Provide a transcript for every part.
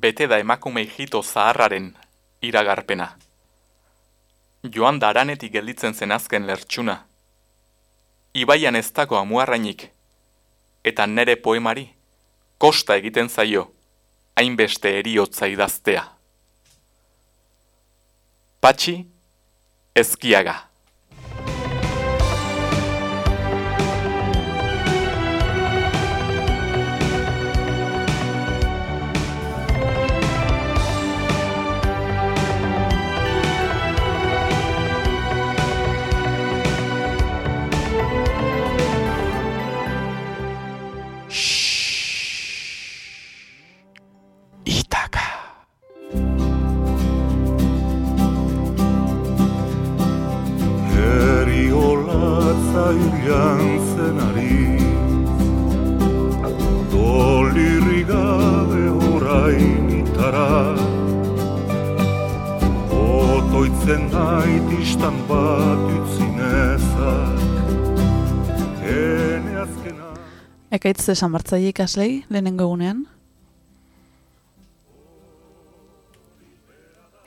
bete da emakume hijito zaharraren iragarpena. Joan daranetik gelditzen zen azken lertxuna. Ibaian ez dago amuarrainik, eta nere poemari, kosta egiten zaio, hainbeste eriotza idaztea. Patxi, ezkiaga. Ekaitz esan martzaile ikaslei, lehenengo egunean?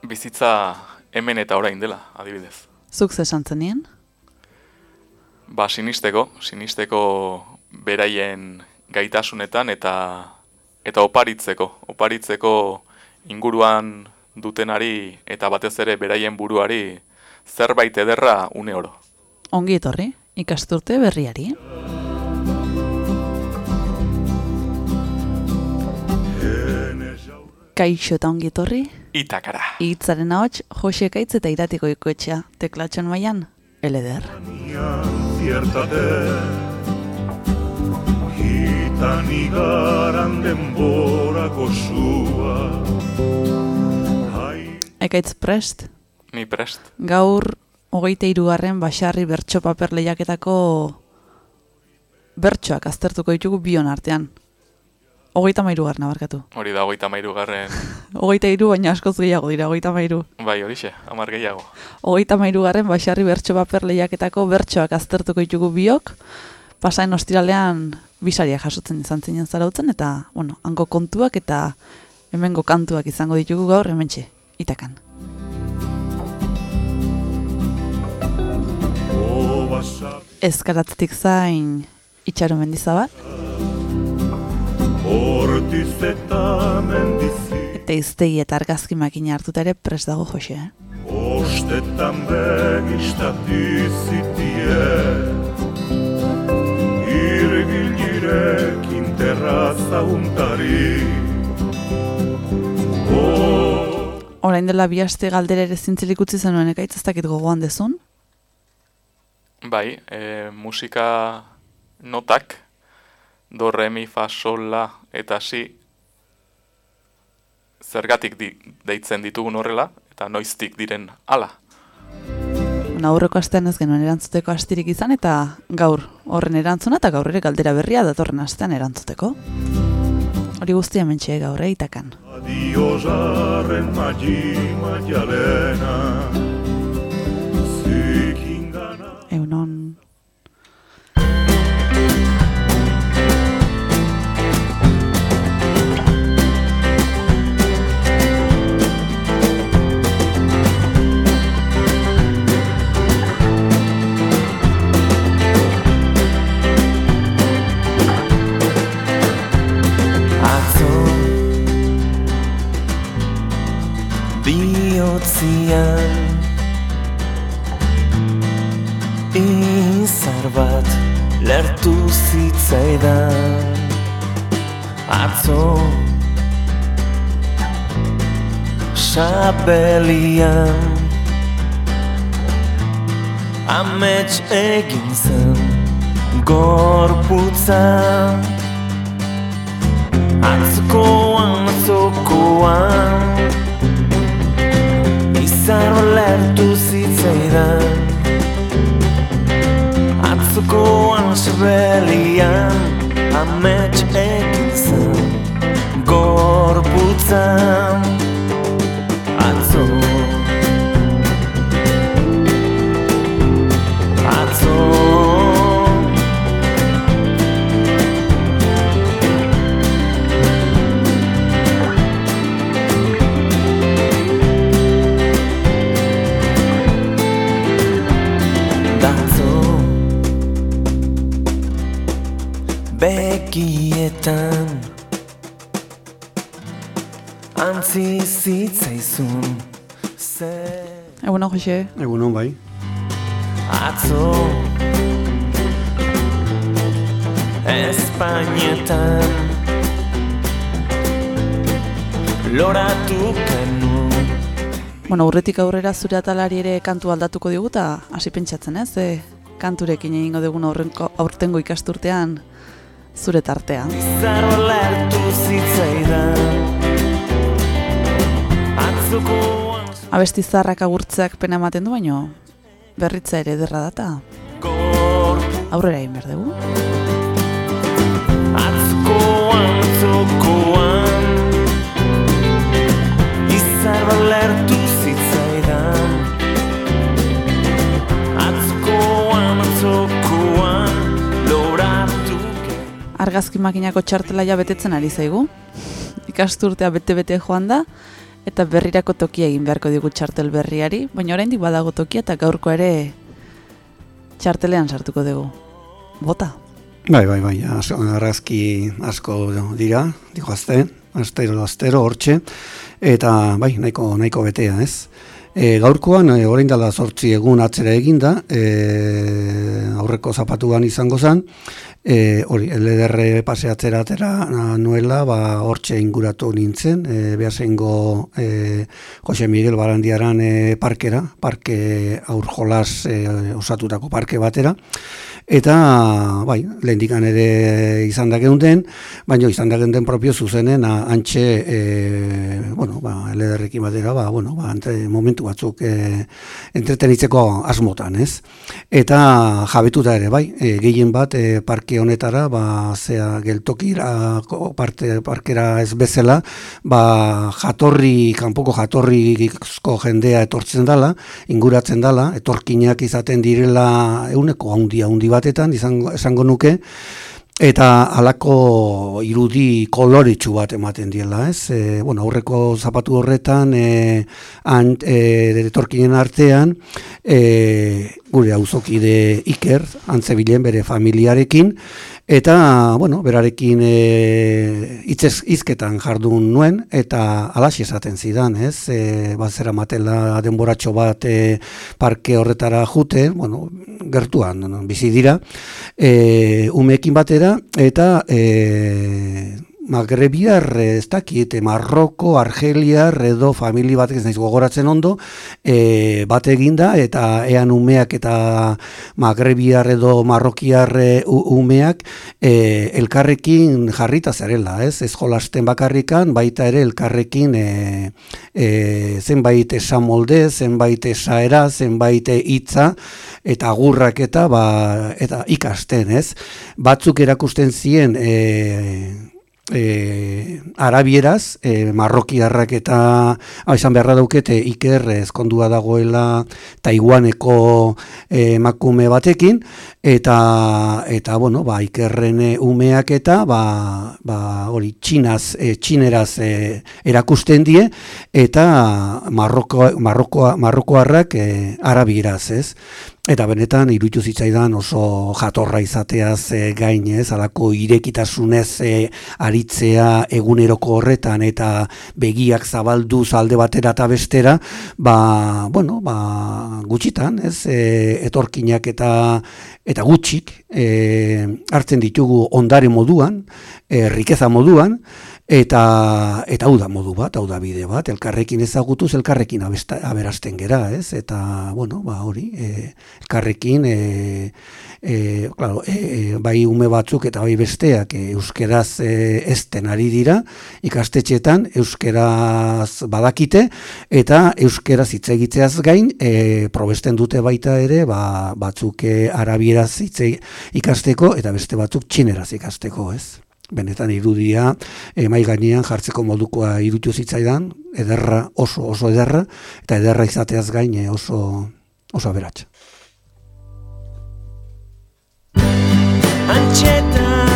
Bizitza hemen eta orain dela, adibidez. Zuk zesan zenien? Ba, sinisteko, sinisteko beraien gaitasunetan eta eta oparitzeko, oparitzeko inguruan dutenari eta batez ere beraien buruari zerbait ederra une oro. Ongi etorri, ikasturte berriari. Kaixo eta ongi etorri. Itakara. Itzaren ahots, Jose Kaitz eta iratiko ikoetxea. Teklatxon maian, eleder. Hitan igaran denborako sua. Ekaitz prest? Ni prest. Gaur, hogeite irugarren basarri bertso paper lehiaketako bertsoak aztertuko ditugu bion artean. Hogeita mairu barkatu. Hori da, hogeita mairu. Hogeita iru, baina askoz gehiago dira, hogeita mairu. Bai, hori xe, amar gehiago. Hogeita mairu garren, baixarri bertso paper lehiaketako bertsoak aztertuko ditugu biok. Pasain ostiralean bisaria jasotzen izan zinen zarautzen, eta, bueno, hango kontuak eta hemengo kantuak izango ditugu gaur, hemen txe, itakan. Ezkaratzetik zain itxaro mendizabat. Hortiz eta mendizi Eta iztegi eta argazki makina hartuta ere pres dago jose, eh? Ostetan begistatizitie Irgilirek interraza untari Horain dela bihaste galdera ere zintzelik utzi zenuen ekaitz ez dakit gogoan dezun? Bai, e, musika notak, do, re, mi, fa, sol, la, eta si, zergatik di, deitzen ditugun horrela, eta noiztik diren ala. Aurreko astean ez genuen erantzuteko astirik izan, eta gaur horren erantzuna, eta gaur ere galdera berria datorren astean erantzuteko. Hori guztia mentxe gaur eitakan. Adio jarren magi bihotzian Izar bat lertu zitzaidan Atzo Sabelian Amets egin zen Gorputza Atzokoan, atzokoan izan olertu zitzaidan. Atzukoan sebelian amets ekin zen Gorputzan. Atzo begietan Antzi zitzaizun Egun hon, Jose. Egun hon bai. atzo Espainetan Loratu genuen Bueno, urretik aurrera zure atalari ere kantu aldatuko digu eta hasi pentsatzen ez, ze kanturekin egingo dugun aurrenko, aurtengo ikasturtean zure tartea. Abesti zaharrak agurtzeak pena ematen du baino, berritza ere ederra data, aurrera egin behar dugu. Atzokoan, atzokoan Izarra lertu Argazki makinako txartela ja betetzen ari zaigu. Ikasturtea bete-bete joan da, eta berrirako tokia egin beharko digu txartel berriari, baina oraindik badago tokia eta gaurko ere txartelean sartuko dugu. Bota. Bai, bai, bai, argazki asko dira, dihoazte, astero, astero, hortxe, eta bai, nahiko, nahiko betea, ez? E, gaurkoan, e, orain dela sortzi egun atzera eginda, e, aurreko zapatuan izango zen, e, hori, LDR paseatzera atera nuela, ba, hortxe inguratu nintzen, e, behasengo e, Jose Miguel Barandiaran e, parkera, parke aur jolas e, osatutako parke batera, Eta, bai, lehendikan ere izan da geunden, baina izan da propio zuzenen antxe, e, bueno, ba, LDR-ekin batera, ba, bueno, ba, entre, momentu batzuk e, entretenitzeko asmotan, ez? Eta jabetuta ere, bai, e, gehien bat e, parke honetara, ba, zea geltokira, parte, parkera ez bezala, ba, jatorri, kanpoko jatorrizko jendea etortzen dala, inguratzen dala, etorkinak izaten direla euneko haundi haundi batetan, izango, esango nuke, eta halako irudi koloretsu bat ematen diela, ez? E, bueno, aurreko zapatu horretan, e, ant, e, etorkinen artean, e, gure auzokide Iker, antzebilen bere familiarekin, eta, bueno, berarekin e, hitzez hizketan jardun nuen, eta alaxi esaten zidan, ez? E, bazera matela denboratxo bat e, parke horretara jute, bueno, gertuan bizi dira, e, umeekin batera, eta e, Magrebiar, ez dakit, Marroko, Argeliar, edo famili batek ez naiz gogoratzen ondo, e, bat eginda, eta ean umeak eta Magrebiar edo Marrokiar umeak e, elkarrekin jarrita zarela, ez? Ez jolasten bakarrikan, baita ere elkarrekin e, e, zenbait esamolde, zenbait esaera, zenbait hitza, eta agurrak eta, ba, eta ikasten, ez? Batzuk erakusten zien e, e, arabieraz, e, marrokiarrak eta hau izan beharra daukete Iker ezkondua dagoela Taiwaneko emakume batekin eta eta bueno, ba Ikerren umeak eta ba, ba hori txinaz e, txineraz e, erakusten die eta Marroko Marrokoa Marrokoarrak e, arabieraz, ez? Eta benetan iruditu zitzaidan oso jatorra izateaz e, gain, ez, alako irekitasunez e, aritzea eguneroko horretan eta begiak zabalduz alde batera eta bestera, ba, bueno, ba, gutxitan, ez, e, etorkinak eta eta gutxik e, hartzen ditugu ondare moduan, e, rikeza moduan, eta eta hau da modu bat, hau da bide bat, elkarrekin ezagutuz, elkarrekin aberasten gera, ez? Eta, bueno, ba, hori, e, elkarrekin, e, e, claro, e, bai ume batzuk eta bai besteak e, euskeraz e, ezten ari dira, ikastetxetan euskeraz badakite, eta euskeraz hitz egitzeaz gain, e, probesten dute baita ere, ba, batzuk e, arabieraz hitz e- ikasteko, eta beste batzuk txineraz ikasteko, ez? Benetan irudia e, gainean jartzeko modukoa irutu zitzaidan, ederra oso oso ederra eta ederra izateaz gain eh, oso oso aberatsa. Antxetarra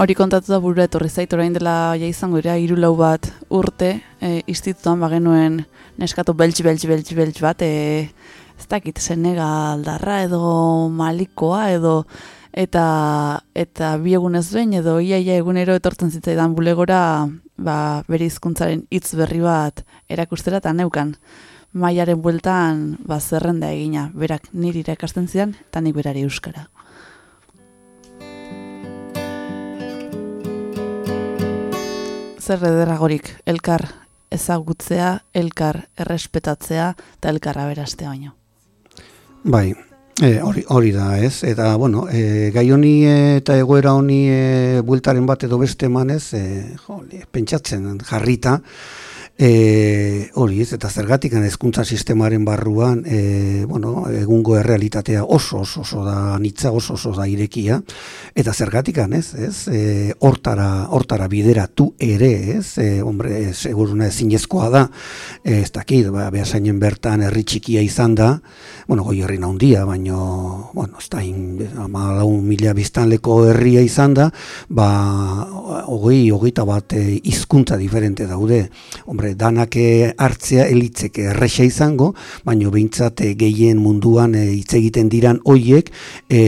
Hori kontatu da burura etorri zait orain dela ja izango dira hiru lau bat urte e, institutuan bagenuen neskatu beltz beltz beltz beltz bat e, ez dakit Senegaldarra edo Malikoa edo eta eta bi egunez behin edo iaia egunero etortzen zitzaidan bulegora ba, bere hizkuntzaren hitz berri bat erakustera eta neukan mailaren bueltan ba, zerrenda egina berak niri irakasten zidan eta nik berari euskara. Zer ederragorik elkar ezagutzea, elkar errespetatzea eta elkar aberastea baino. Bai, e, hori, hori da, ez? Eta, bueno, e, gai honi eta egoera honi e, bueltaren bat edo beste emanez, e, jo, pentsatzen jarrita, E, hori ez, eta zergatik hezkuntza sistemaren barruan e, bueno, egungo errealitatea oso oso oso da nitza oso oso da irekia eta zergatik ez, ez e, hortara, hortara bideratu ere ez, e, hombre, seguruna ezinezkoa da e, ez dakit, ba, behasainen bertan herri txikia izan da bueno, goi herri naundia, baino bueno, ez da, ama lau mila biztanleko herria izan da ba, hogei, hogeita bat e, hizkuntza diferente daude. Hombre, danak eh, hartzea elitzeke erresa izango, baino behintzat eh, gehien munduan eh, hitz egiten diran hoiek e,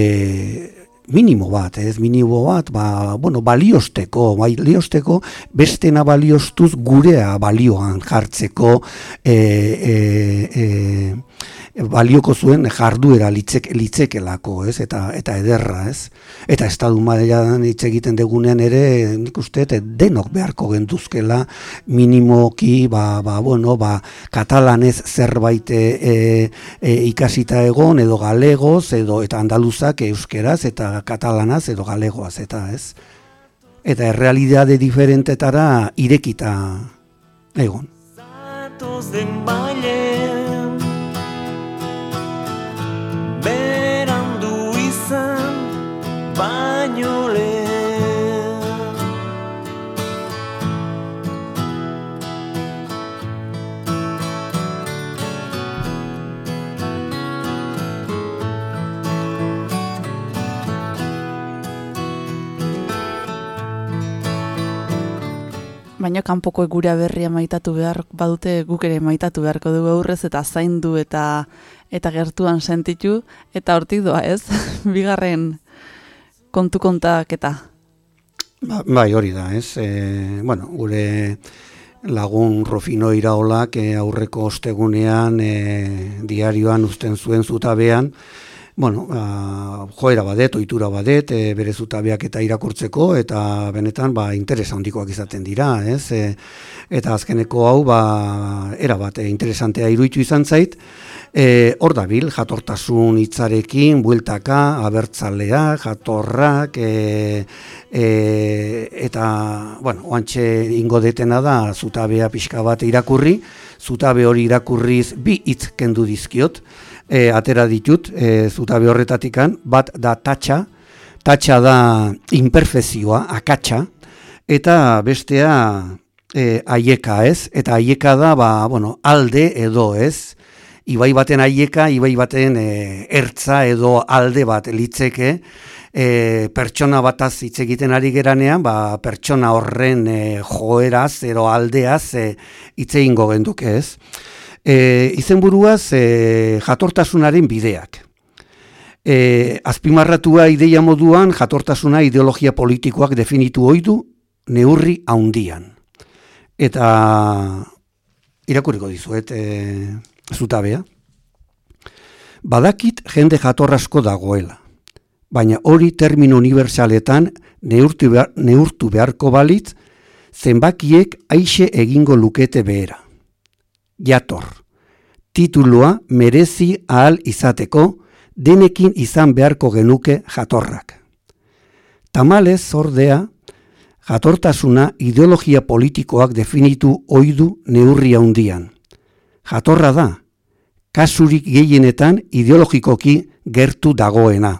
minimo bat, ez? Minimo bat, ba, bueno, baliosteko, baliosteko, bestena baliostuz gurea balioan jartzeko e, e, e, balioko zuen jarduera litzek, litzekelako, ez? Eta, eta ederra, ez? Eta estadu mailan hitz egiten degunean ere, nik uste, denok beharko genduzkela minimoki, ba, ba, bueno, ba, katalanez zerbait e, e, ikasita egon, edo galegoz, edo eta andaluzak euskeraz, eta katalanaz, edo galegoaz, eta ez? Eta errealidade diferentetara irekita egon. Zatoz den bailen Baina kanpoko gure berria maitatu behar badute guk ere maitatu beharko dugu aurrez eta zaindu eta eta gertuan sentitu eta hortik doa ez, bigarren kontu kontak eta. Ba, bai, hori da, ez? E, bueno, gure lagun Rofino Iraolak e, aurreko ostegunean e, diarioan uzten zuen zutabean, bueno, a, joera badet, ohitura badet, e, bere zutabeak eta irakurtzeko, eta benetan ba, interes handikoak izaten dira, ez? E, eta azkeneko hau, ba, era bat, e, interesantea iruditu izan zait, E, hor dabil, jatortasun hitzarekin, bueltaka, abertzalea, jatorrak, e, e, eta, bueno, oantxe ingo detena da, zutabea pixka bat irakurri, zutabe hori irakurriz bi hitz kendu dizkiot, e, atera ditut, e, zutabe horretatikan, bat da tatxa, tatxa da imperfezioa, akatsa, eta bestea e, aieka ez, eta aieka da, ba, bueno, alde edo ez, ibai baten aieka, ibai baten e, ertza edo alde bat litzeke, e, pertsona bataz hitz egiten ari geranean, ba, pertsona horren e, joeraz edo aldeaz e, hitz egingo genduke ez. E, izenburuaz e, jatortasunaren bideak. E, azpimarratua ideia moduan jatortasuna ideologia politikoak definitu oidu neurri haundian. Eta irakuriko dizuet, e, zutabea. Badakit jende jatorrasko dagoela, baina hori termino universaletan neurtu, behar, neurtu beharko balitz, zenbakiek aixe egingo lukete behera. Jator, titulua merezi ahal izateko, denekin izan beharko genuke jatorrak. Tamalez zordea, jatortasuna ideologia politikoak definitu oidu neurria hundian. Jatorra da, kasurik gehienetan ideologikoki gertu dagoena.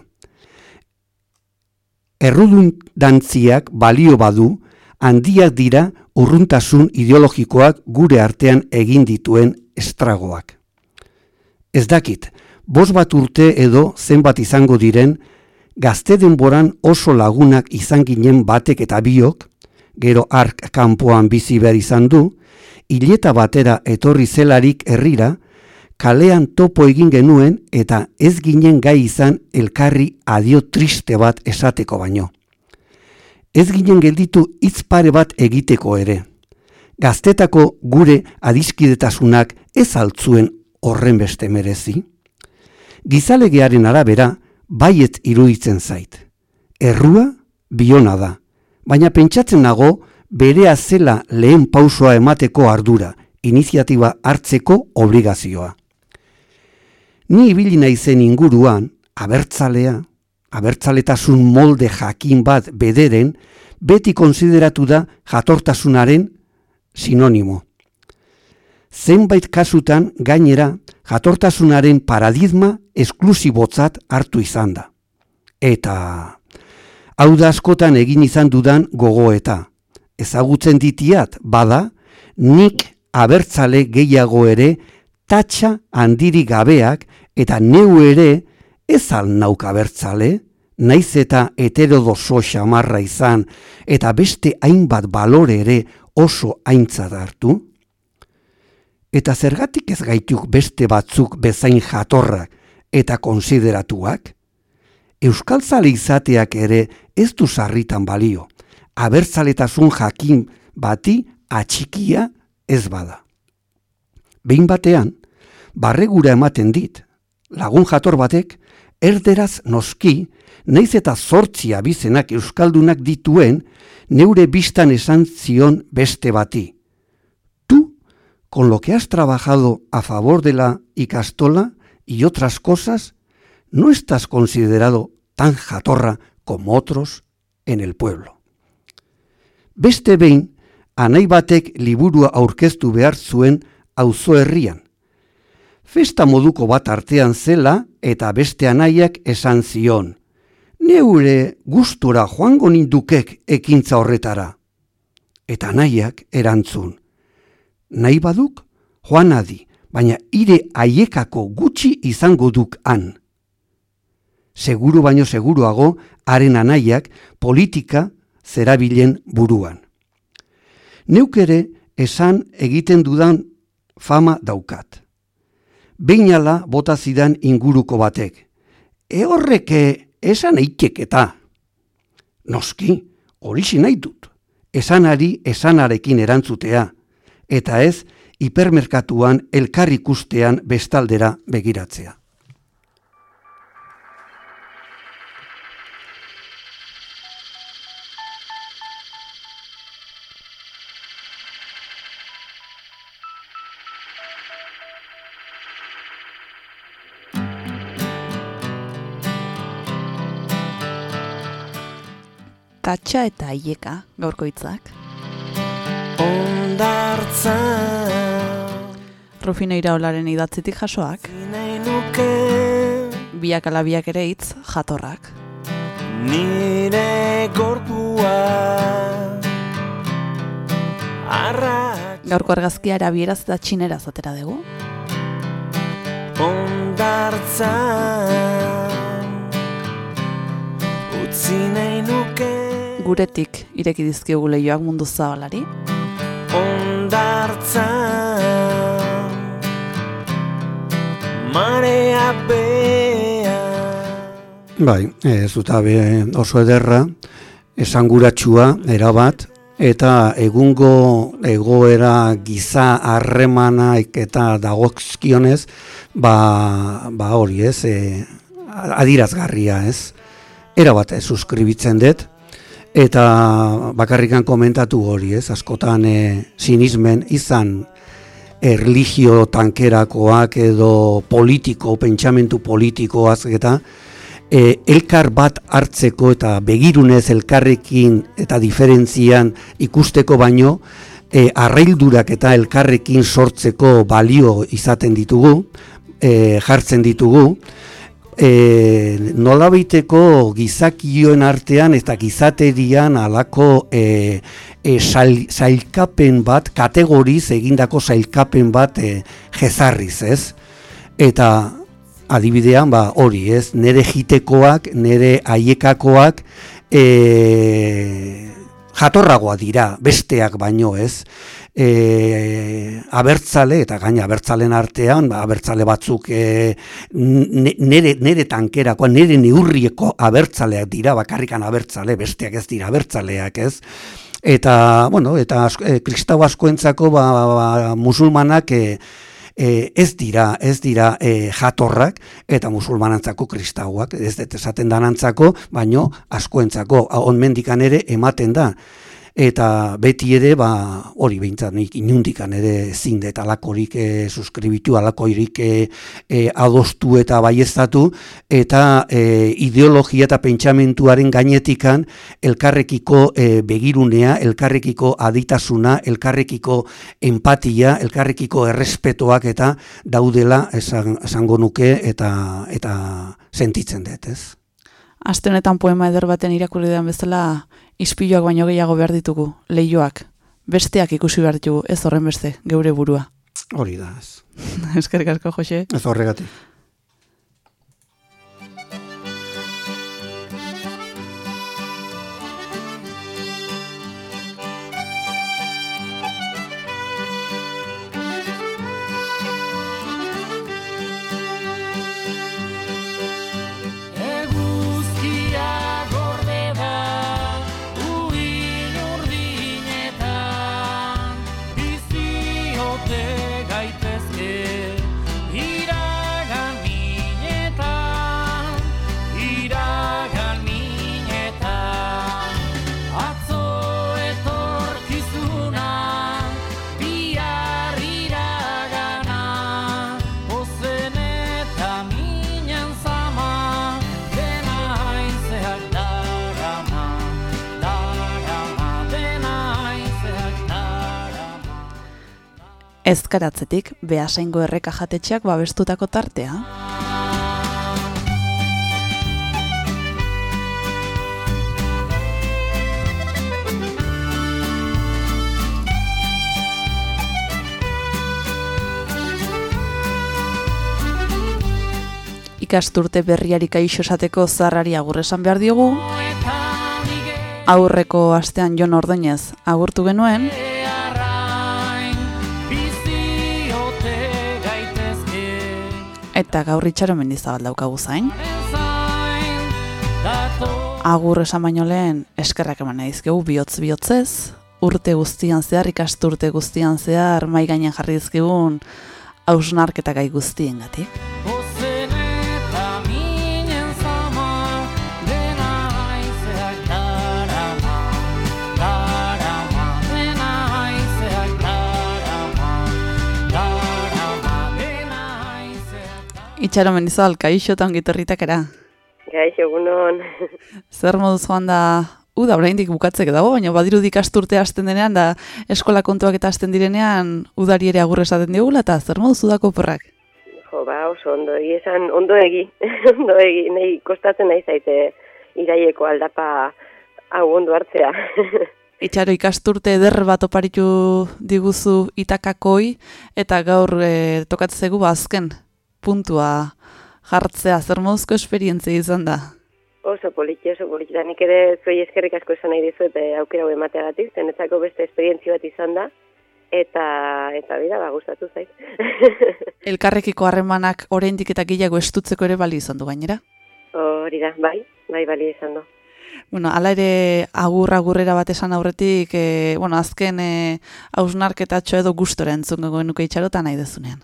Errudun dantziak balio badu, handiak dira urruntasun ideologikoak gure artean egin dituen estragoak. Ez dakit, bos bat urte edo zenbat izango diren, gazte denboran oso lagunak izan ginen batek eta biok, gero ark kanpoan bizi behar izan du, hileta batera etorri zelarik herrira, kalean topo egin genuen eta ez ginen gai izan elkarri adio triste bat esateko baino. Ez ginen gelditu hitz pare bat egiteko ere. Gaztetako gure adiskidetasunak ez altzuen horren beste merezi. Gizalegearen arabera, baiet iruditzen zait. Errua, biona da, baina pentsatzen nago berea zela lehen pausoa emateko ardura, iniziatiba hartzeko obligazioa. Ni ibili naizen inguruan, abertzalea, abertzaletasun molde jakin bat bederen, beti konsideratu da jatortasunaren sinonimo. Zenbait kasutan gainera jatortasunaren paradigma esklusibotzat hartu izan da. Eta hau da askotan egin izan dudan gogoeta. Ezagutzen ditiat, bada, nik abertzale gehiago ere tatxa handiri gabeak eta neu ere ez al nauk abertzale, naiz eta heterodoso xamarra izan eta beste hainbat balore ere oso aintzat hartu? Eta zergatik ez gaituk beste batzuk bezain jatorrak eta konsideratuak? Euskaltzale izateak ere ez du sarritan balio, abertzaletasun jakin bati atxikia ez bada. Behin batean, barregura ematen dit, lagun jator batek, erderaz noski, naiz eta zortzia bizenak euskaldunak dituen, neure biztan esan zion beste bati. Tu, con lo que has trabajado a favor de la ikastola y otras cosas, no estás considerado tan jatorra como otros en el pueblo. Beste behin, anai batek liburua aurkeztu behar zuen auzo herrian. Festa moduko bat artean zela eta beste anaiak esan zion. Neure gustura joango nindukek ekintza horretara. Eta anaiak erantzun. Nahi baduk, joan adi, baina ire haiekako gutxi izango duk han. Seguru baino seguruago, haren anaiak politika zerabilen buruan. Neuk ere esan egiten dudan fama daukat. Beinala bota zidan inguruko batek. E horreke esan eitek eta. Noski, hori nahi dut. Esanari esanarekin erantzutea. Eta ez, hipermerkatuan elkarrikustean bestaldera begiratzea. Tatxa eta aieka, gaurko hitzak. Ondartza. Rufino iraolaren idatzitik jasoak, biak ala biak ere hitz jatorrak. Nire gorpua. Arrak Gaurko argazkia erabieraz eta txineraz atera dugu. ondartza. Utzi nahi nuke Guretik ireki dizkiogu lehioak mundu zabalari. Ondartza Marea bea Bai, e, zutabe oso ederra, esanguratsua erabat, eta egungo egoera giza harremanak eta dagozkionez, ba, ba hori ez, e, adirazgarria ez, erabat ez suskribitzen dut, eta bakarrikan komentatu hori ez, askotan e, sinismen izan erligio tankerakoak edo politiko, pentsamentu politikoaz eta e, elkar bat hartzeko eta begirunez elkarrekin eta diferentzian ikusteko baino e, arraildurak eta elkarrekin sortzeko balio izaten ditugu, e, jartzen ditugu, e, nolabaiteko gizakioen artean eta gizaterian alako e, e, sail, zailkapen bat, kategoriz egindako zailkapen bat e, jezarriz, ez? Eta adibidean, ba, hori, ez? Nere jitekoak, nere aiekakoak, e, jatorragoa dira, besteak baino, ez? E, abertzale, eta gaina abertzalen artean, ba, abertzale batzuk e, nere, nere tankerakoa, nere neurrieko abertzaleak dira, bakarrikan abertzale, besteak ez dira abertzaleak ez, eta, bueno, eta e, kristau askoentzako ba, ba, ba, musulmanak e, e, ez dira ez dira e, jatorrak eta musulmanantzako kristauak ez dut esaten danantzako baino askoentzako onmendikan ere ematen da eta beti ere ba hori beintzat nik inundikan ere ezin dut alakorik e, suskribitu alakoirik e, e, adostu eta baieztatu eta e, ideologia eta pentsamentuaren gainetikan elkarrekiko e, begirunea, elkarrekiko aditasuna, elkarrekiko empatia, elkarrekiko errespetoak eta daudela esan, esango nuke eta eta sentitzen dut, ez? Aste honetan poema eder baten irakurri den bezala ispiloak baino gehiago behar ditugu, lehioak, besteak ikusi behar ditugu, ez horren beste, geure burua. Hori da, ez. Eskerrik asko, Jose. Ez horregatik. Ezkaratzetik behasaingo erreka jatetxeak babestutako tartea. Ikasturte berriari kaixo esateko zarrari agurresan behar diogu. Aurreko astean Jon Ordoinez agurtu genuen. Eta gaur itxaro mendizabal daukagu zain. Agur esan baino lehen eskerrak eman dizkegu bihotz bihotzez, urte guztian zehar, ikasturte guztian zehar, mai gainean jarri dizkigun hausnarketa gai guztien Itxaro mendizal, kaixo eta ongitorritak era. Kaixo, egunon. Zer moduz joan da, u da, oraindik bukatzek dago, baina badiru dikasturte hasten denean, da eskola kontuak eta hasten direnean, udari ere agurre esaten digula, eta zer moduz udako porrak? Jo, ba, oso ondo, esan ondo egi, ondo egi, nahi kostatzen nahi zaite iraieko aldapa hau ondo hartzea. Itxaro ikasturte eder bat oparitu diguzu itakakoi, eta gaur e, tokatzegu ba azken puntua jartzea, zer moduzko esperientzia izan da? Oso politi, oso politi. Nik ere zuei eskerrik asko esan nahi dizu eta aukera hau emateagatik, zenetzako beste esperientzia bat izan da, eta eta bida, ba, gustatu zait. Elkarrekiko harremanak oraindik eta gehiago estutzeko ere bali izan du gainera? Hori da, bai, bai bali izan du. Bueno, ala ere agurra agurrera bat esan aurretik, e, bueno, azken e, hausnarketatxo edo gustora entzun nuke itxarota nahi dezunean.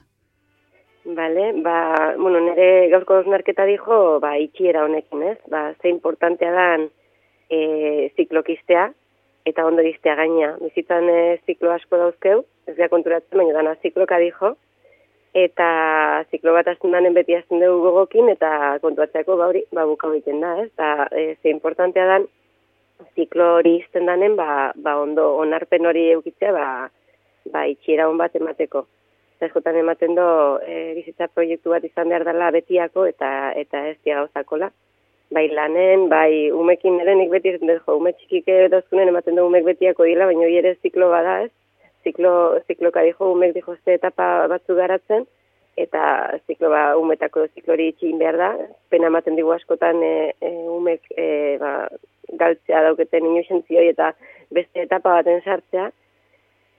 Vale, ba, bueno, nire gaurko osnarketa dijo, ba, itxiera honekin, ez? Ba, ze importantea dan e, ziklokistea, eta ondo diztea gaina. Bizitzan e, ziklo asko dauzkeu, ez gara konturatzen, baina dana zikloka dijo, eta ziklo bat azten danen beti azten dugu gogokin, eta kontuatzeako ba, hori, ba, buka egiten da, ez? Ba, e, ze importantea dan ziklo hori izten danen, ba, ba, ondo onarpen hori eukitzea, ba, ba, itxiera hon bat emateko askotan ematen do e, bizitza proiektu bat izan behar dela betiako eta eta ez dia gauzakola. bai lanen, bai umekin ere nik beti esaten dut, jo, ume txikik dozkunen ematen du umek betiako dila, baina hori ere ziklo bada ez, ziklo, zikloka dijo, umek dijo ze etapa batzu garatzen, eta ziklo ba, umetako ziklori itxin behar da, pena ematen digu askotan e, e, umek e, ba, galtzea dauketen inoxentzioi eta beste etapa baten sartzea,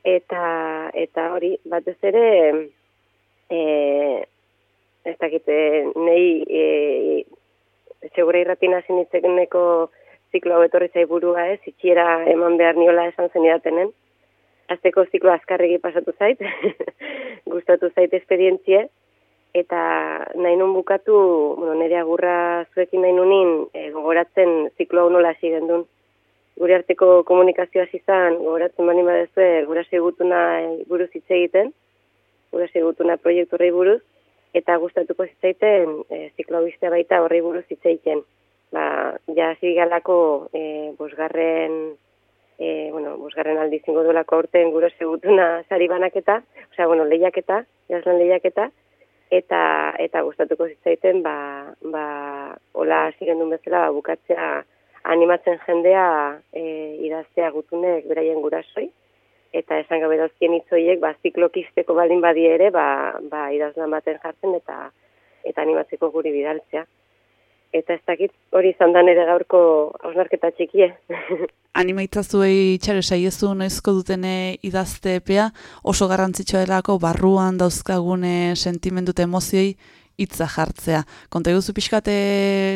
eta eta hori, batez ere, e, ez dakit, e, nahi, e, segura irratin hasi nitzekeneko ziklo hau etorri zaiburua ez, itxiera eman behar niola esan zen idatenen. Azteko ziklo azkarregi pasatu zait, gustatu zait esperientzie, eta nahi nun bukatu, bueno, nire agurra zuekin nahi nunin e, gogoratzen ziklo hau nola hasi gendun. Gure arteko komunikazioa izan, gogoratzen mani badezue, gura segutuna buruz hitz egiten, gura segutuna proiektu horrei buruz, eta gustatuko zitzaiten e, ziklo baita horrei buruz hitz egiten. Ba, ja hasi galako e, bosgarren e, bueno, bosgarren aldi zingo duelako aurten gure segutuna sari banaketa, osea, bueno, lehiaketa, jazlan lehiaketa, eta eta gustatuko zitzaiten, ba, ba, hola hasi gendun bezala, ba, bukatzea animatzen jendea e, idaztea gutunek beraien gurasoi, eta esan gabe dazkien itzoiek, ba, ziklokisteko baldin badi ere, ba, ba, idazlan baten jartzen, eta eta animatzeko guri bidaltzea. Eta ez dakit hori izan da ere gaurko hausnarketa txikie. Animaitzazuei txare saiezu noizko dutene idazte epea oso garrantzitsua delako barruan dauzkagune sentimendu emozioi hitza jartzea. Konta eguzu pixkate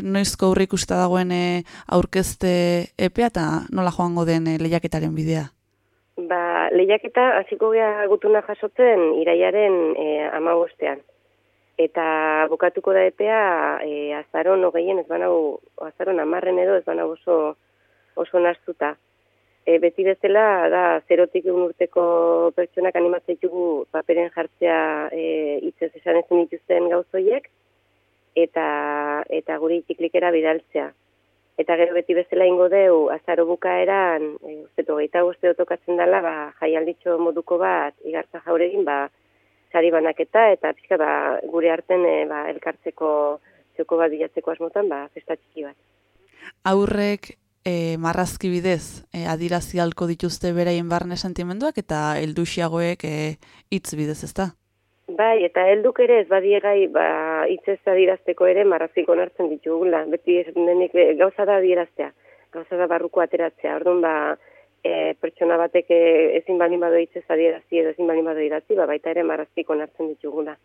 noizko aurre ikusta dagoen eh, aurkezte epea eta nola joango den eh, lehiaketaren bidea? Ba, lehiaketa hasiko gea gutuna jasotzen iraiaren e, amagostean eta bukatuko da epea e, azaron hogeien ez banau, azaron amarren edo ez banau oso, oso naztuta. E, beti bezala da zerotik urteko pertsonak animatzaitugu paperen jartzea e, itzez esan ezin dituzten gauzoiek, eta, eta guri txiklikera bidaltzea. Eta gero beti bezala ingo deu, azaro bukaeran, e, uste togeita guzti otokatzen dela, ba, jaialditxo moduko bat, igartza jauregin, ba, sari banaketa eta pixka ba, gure arten e, ba, elkartzeko zeko bat bilatzeko asmotan ba, festa txiki bat. Aurrek e, marrazki bidez e, adirazi dituzte beraien barne sentimenduak eta helduxiagoek e, hitz bidez ezta? Bai, eta helduk ere ez badiegai ba, hitz ez adirazteko ere marrazki onartzen ditugula. Beti ez denik gauza da adieraztea, gauza da barruko ateratzea. Orduan ba, e, pertsona batek e, ezin bali bado hitzez adierazi edo ezin bali bado idatzi, ba, baita ere marraztik onartzen ditugula.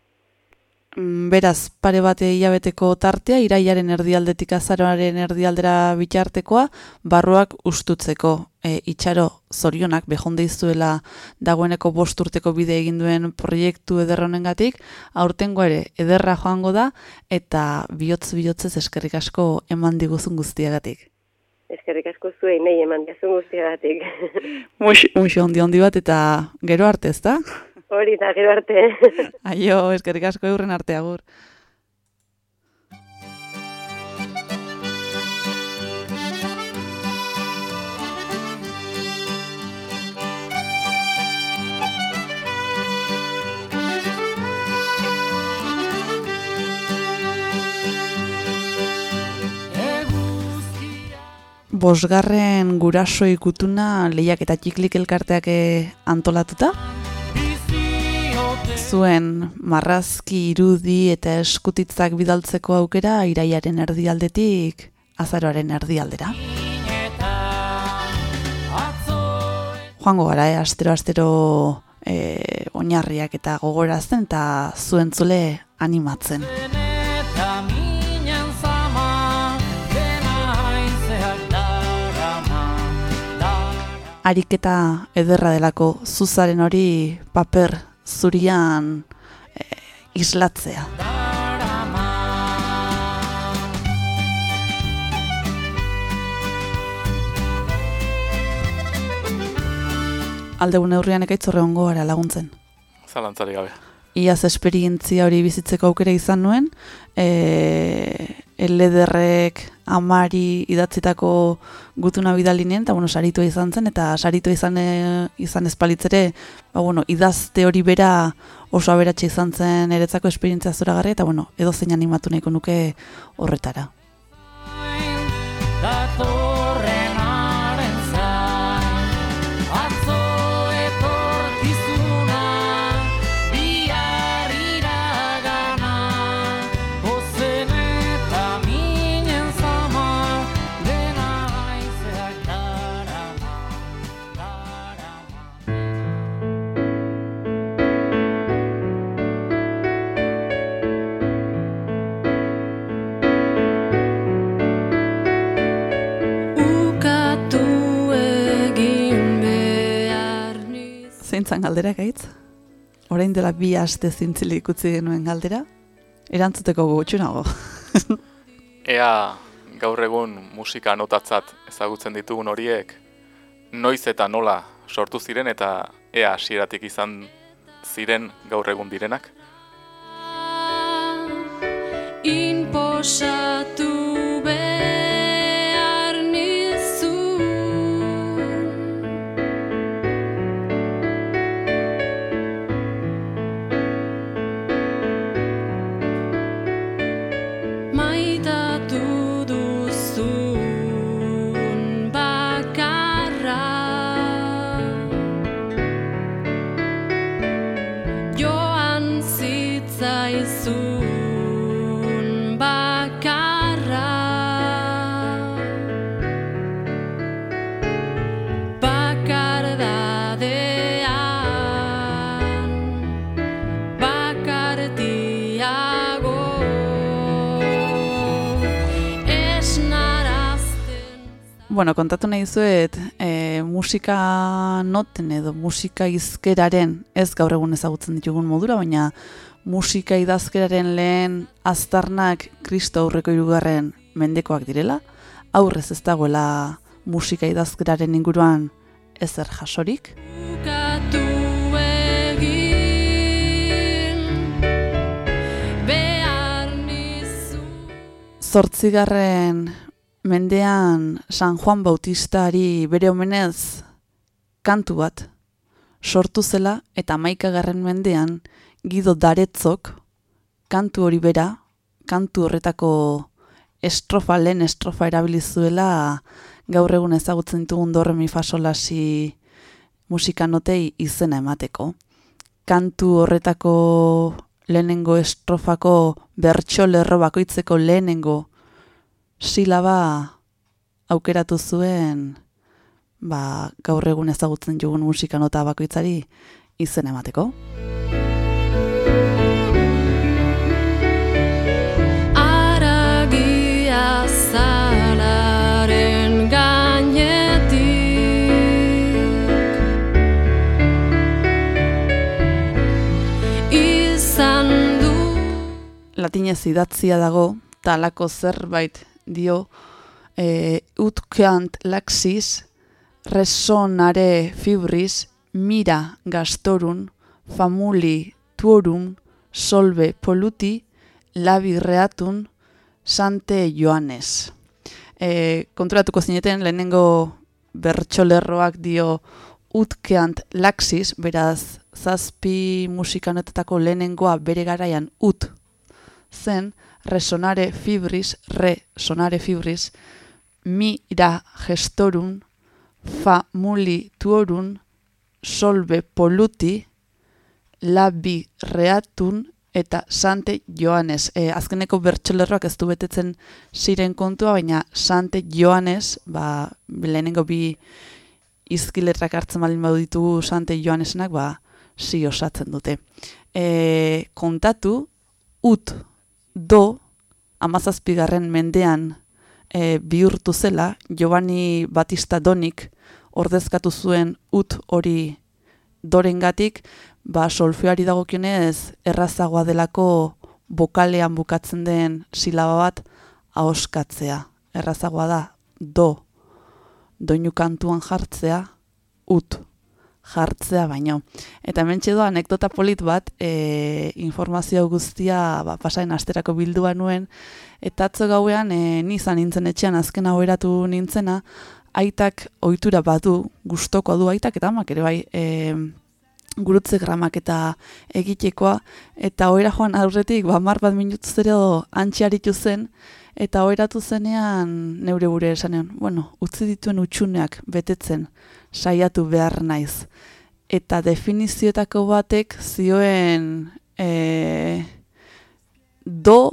Mm, beraz, pare bate hilabeteko tartea, iraiaren erdialdetik azaroaren erdialdera bitartekoa, barruak ustutzeko e, itxaro zorionak, behonde izuela dagoeneko bosturteko bide egin duen proiektu ederronengatik, aurtengo ere ederra joango da, eta bihotz bihotzez eskerrik asko eman diguzun guztiagatik eskerrik asko zuei nahi eman diazun guztiagatik. Muxo, ondi ondi bat eta gero arte ez da? Hori da, gero arte. Aio, eskerrik asko eurren arte agur. bosgarren guraso ikutuna lehiak eta txiklik elkarteak eh, antolatuta. Zuen marrazki irudi eta eskutitzak bidaltzeko aukera iraiaren erdialdetik azaroaren erdialdera. Joango gara, eh, astero-astero eh, oinarriak eta gogorazten eta zuen zule animatzen. ariketa ederra delako zuzaren hori paper zurian e, islatzea. Aldegun neurrian ekaitzorre ongo gara laguntzen. Zalantzari gabe. Iaz esperientzia hori bizitzeko aukera izan nuen, e, elederrek amari idatzitako gutuna bidalinien, eta bueno, saritua izan zen, eta saritua izan, e, izan espalitzere, ba, bueno, idazte hori bera oso aberatxe izan zen eretzako esperientzia zoragarri, eta bueno, edo zein animatu nahiko nuke horretara. Galdera gaitz? Orain dela bi aste zintzilik utzi genuen galdera? Erantzuteko gutxunago. Ea gaur egun musika notatzat ezagutzen ditugun horiek, noiz eta nola sortu ziren eta ea hasieratik izan ziren gaur egun direnak? Inposatu behar Bueno, kontatu nahi zuet, e, musika noten edo musika izkeraren, ez gaur egun ezagutzen ditugun modura, baina musika idazkeraren lehen aztarnak kristo aurreko irugarren mendekoak direla, aurrez ez dagoela musika idazkeraren inguruan ezer jasorik. Zortzigarren mendean San Juan Bautistari bere omenez kantu bat sortu zela eta amaikagarren mendean Gido Daretzok kantu hori bera, kantu horretako estrofa, lehen estrofa erabili zuela gaur egun ezagutzen ditugun dorre mi fasolasi musikanotei izena emateko. Kantu horretako lehenengo estrofako bertso lerro bakoitzeko lehenengo silaba aukeratu zuen ba, gaur egun ezagutzen dugun musikanota bakoitzari izen emateko. Aragia zalaren gainetik Izan du Latinez idatzia dago, talako zerbait dio e, utkant laxis, resonare fibris, mira gastorun, famuli tuorum, solve poluti, labi reatun, sante joanes. E, konturatuko zineten, lehenengo bertsolerroak dio utkeant laxis, beraz, zazpi musikanetetako lehenengoa bere garaian ut zen resonare fibris, re sonare fibris, mira gestorum, fa muli tuorum, solve poluti, labi reatun, eta Sante Joanes. E, azkeneko bertsolerroak ez du betetzen ziren kontua, baina Sante Joanes, ba, lehenengo bi izkiletrak hartzen balin badu ditugu Sante Joanesenak, ba, si osatzen dute. E, kontatu, ut, do, amazazpigarren mendean e, bihurtu zela, Giovanni Batista Donik ordezkatu zuen ut hori dorengatik, ba solfeoari dagokionez errazagoa delako bokalean bukatzen den silaba bat ahoskatzea. Errazagoa da do doinu kantuan jartzea ut jartzea baino. Eta hementxe doa anekdota polit bat, e, informazio guztia ba, pasain asterako bildua nuen, eta atzo gauean e, nizan nintzen etxean azken hau eratu nintzena, aitak ohitura badu, gustoko du aitak eta amak ere bai, e, gurutze gramak eta egitekoa, eta oera joan aurretik, ba, mar bat minutu zero antxiaritu zen, eta oeratu zenean neure gure esanean, bueno, utzi dituen utxuneak betetzen, saiatu behar naiz. Eta definizioetako batek zioen e, do,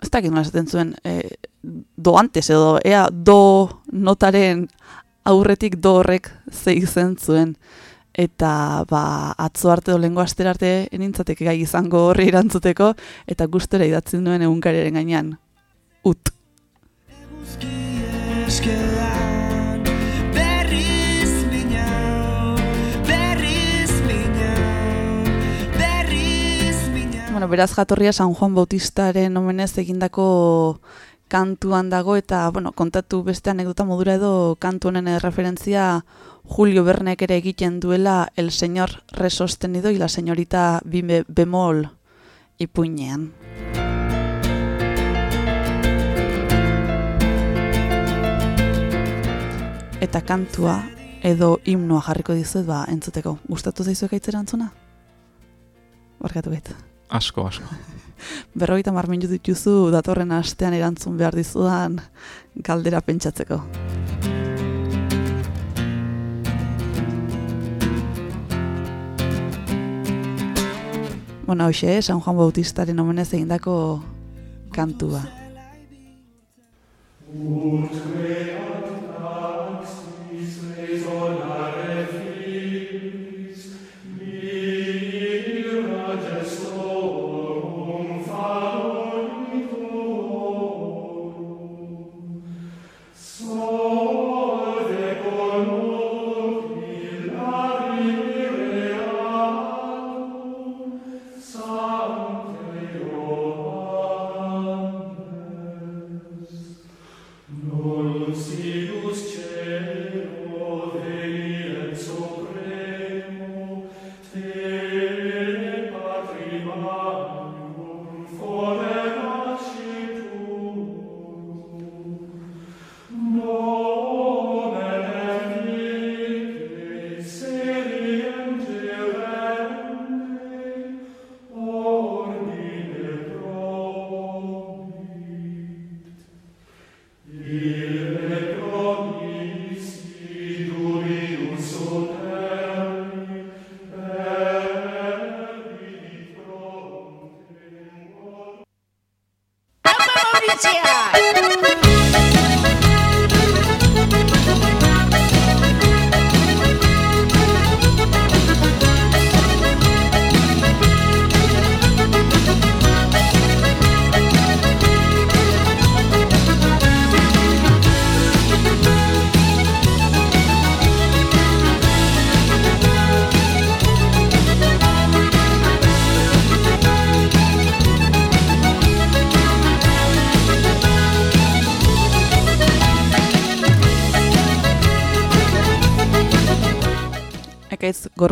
ez dakit nola esaten zuen, e, do antes edo, ea do notaren aurretik do horrek ze izen zuen. Eta ba, atzo arte do lengo astera arte nintzateke gai izango horri erantzuteko, eta gustera idatzen duen egunkariaren gainean. Ut. Eguzki Bueno, beraz jatorria San Juan Bautistaren omenez egindako kantuan dago eta bueno, kontatu beste anekdota modura edo kantu honen referentzia Julio Bernek ere egiten duela El señor re sostenido y la señorita bime bemol ipuinean. Eta kantua edo himnoa jarriko dizuet ba entzuteko. Gustatu zaizu erantzuna? Barkatu gait. Asko, asko. Berrogeita mar minutu dituzu datorren astean erantzun behar dizudan galdera pentsatzeko. Bueno, hoxe, San Juan Bautistaren omenez egindako kantua. Ekaitz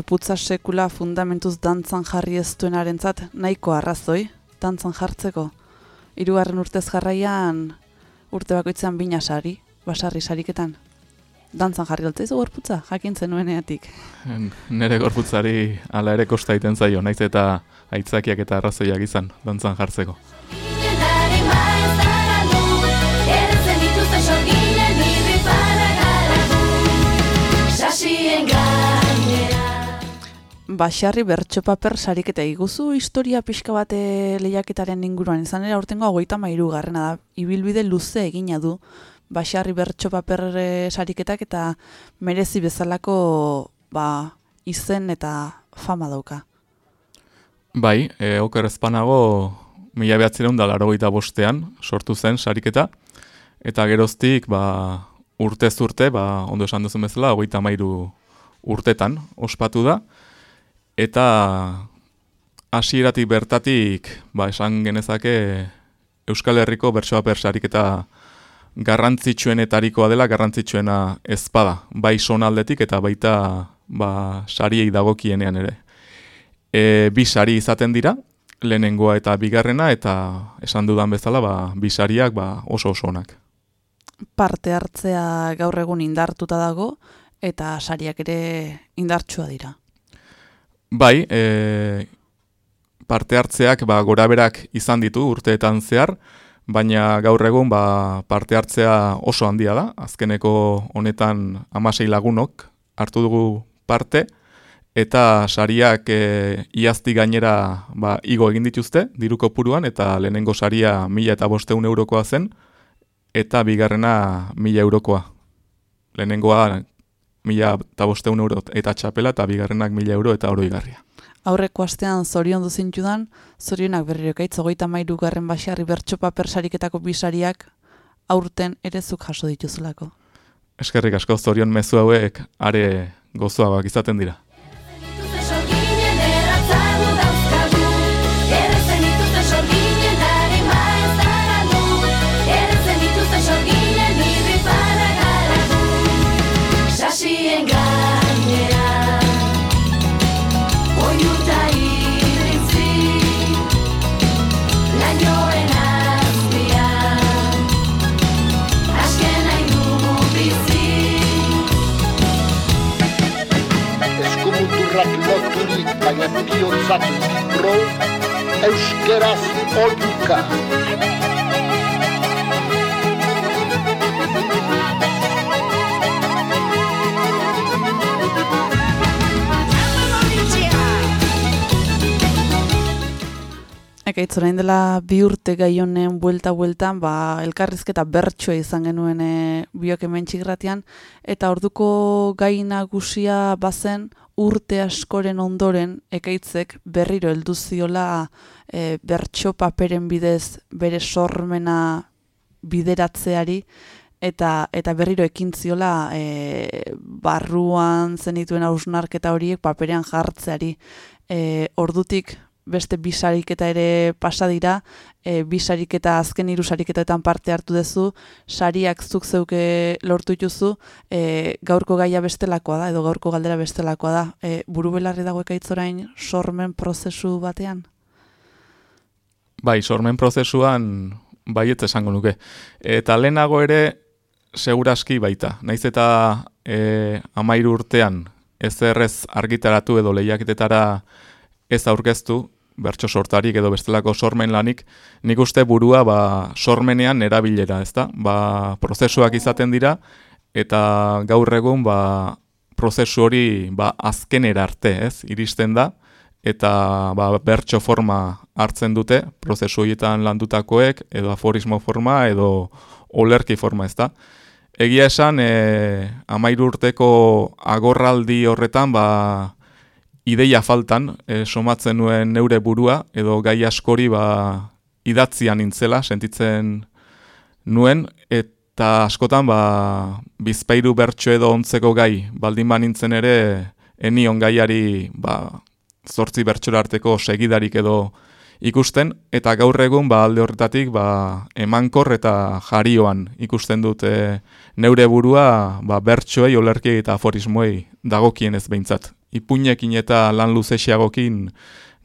gorputza sekula fundamentuz dantzan jarri ez duenarentzat nahiko arrazoi, dantzan jartzeko. Hirugarren urtez jarraian urte bakoitzean bina sari, basarri sariketan. Dantzan jarri altzaizu gorputza, jakin zenueneatik. Nere gorputzari ala ere kosta egiten zaio, naiz eta aitzakiak eta arrazoiak izan dantzan jartzeko. Basarri bertxopaper sariketa iguzu historia pixka bate lehiaketaren inguruan. Izan ere aurtengo hogeita mairu garrena da. Ibilbide luze egina du Basarri bertxopaper eh, sariketak eta merezi bezalako ba, izen eta fama dauka. Bai, e, oker ezpanago mila behatzireun da larogeita bostean sortu zen sariketa, eta geroztik ba, urtez urte, ba, ondo esan duzen bezala, hogeita mairu urtetan ospatu da, eta hasieratik bertatik ba, esan genezake Euskal Herriko bertsoaper sariketa garrantzitsuenetarikoa dela garrantzitsuena ezpada, bai sonaldetik eta baita ba, sariei dagokienean ere. E, bi sari izaten dira, lehenengoa eta bigarrena, eta esan dudan bezala, ba, bi sariak ba, oso oso onak. Parte hartzea gaur egun indartuta dago eta sariak ere indartsua dira. Bai, e, parte hartzeak ba, goraberak izan ditu urteetan zehar, baina gaur egun ba, parte hartzea oso handia da. Azkeneko honetan amasei lagunok hartu dugu parte, eta sariak e, iazti gainera ba, igo egin dituzte, diruko puruan, eta lehenengo saria mila eta bosteun eurokoa zen, eta bigarrena mila eurokoa. Lehenengoa mila eta bosteun euro eta txapela, eta bigarrenak mila euro eta oroigarria. Aurreko astean zorion duzintudan, zorionak berriro gaitz, ogeita mairu garren basarri bertxopaper sariketako bisariak aurten ere zuk jaso dituzulako. Eskerrik asko zorion mezu hauek are gozoagoak izaten dira. Bihotzatik pro, euskeraz oiuka. Ekaitz orain dela bi urte gai honen buelta bueltan, ba, elkarrizketa bertsoa izan genuen e, biok hemen txigratian, eta orduko gai nagusia bazen urte askoren ondoren ekaitzek berriro heldu ziola e, bertso paperen bidez bere sormena bideratzeari, eta eta berriro ekin ziola e, barruan zenituen hausnarketa horiek paperean jartzeari. E, ordutik beste bisariketa ere pasa dira, e, bisariketa azken hiru sariketetan parte hartu duzu, sariak zuk zeuke lortu dituzu, e, gaurko gaia bestelakoa da edo gaurko galdera bestelakoa da. E, buru belarri dago ekaitzorain sormen prozesu batean. Bai, sormen prozesuan baiet esango nuke. Eta lehenago ere seguraski baita. Naiz eta e, amairu urtean ez errez argitaratu edo lehiaketetara ez aurkeztu, bertso sortarik edo bestelako sormen lanik, nik uste burua ba, sormenean erabilera, ezta? Ba, prozesuak izaten dira, eta gaur egun ba, prozesu hori ba, azkenera arte, ez? Iristen da, eta ba, bertso forma hartzen dute, prozesu horietan landutakoek, edo aforismo forma, edo olerki forma, ezta? Egia esan, e, amairu urteko agorraldi horretan, ba, ideia faltan, e, somatzen nuen neure burua, edo gai askori ba, idatzian nintzela, sentitzen nuen, eta askotan ba, bizpairu bertso edo ontzeko gai, baldin ba nintzen ere, enion gaiari ba, zortzi bertxora arteko segidarik edo ikusten, eta gaur egun ba, alde horretatik ba, emankor eta jarioan ikusten dut e, neure burua ba, bertsoei, olerkiei eta aforismoei dagokien ez behintzat ipuinekin eta lan luzesiagokin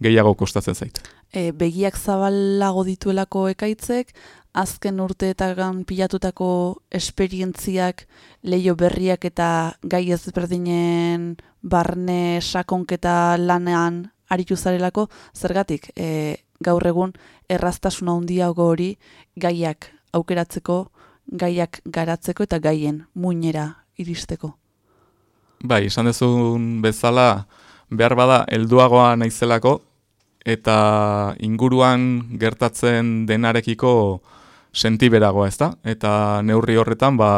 gehiago kostatzen zait. E, begiak zabalago dituelako ekaitzek, azken urteetan pilatutako esperientziak, leio berriak eta gai ezberdinen barne sakonketa lanean aritu zarelako, zergatik e, gaur egun erraztasuna handiago hori gaiak aukeratzeko, gaiak garatzeko eta gaien muinera iristeko. Bai, esan dezun bezala behar bada helduagoa naizelako eta inguruan gertatzen denarekiko sentiberagoa, ezta? Eta neurri horretan ba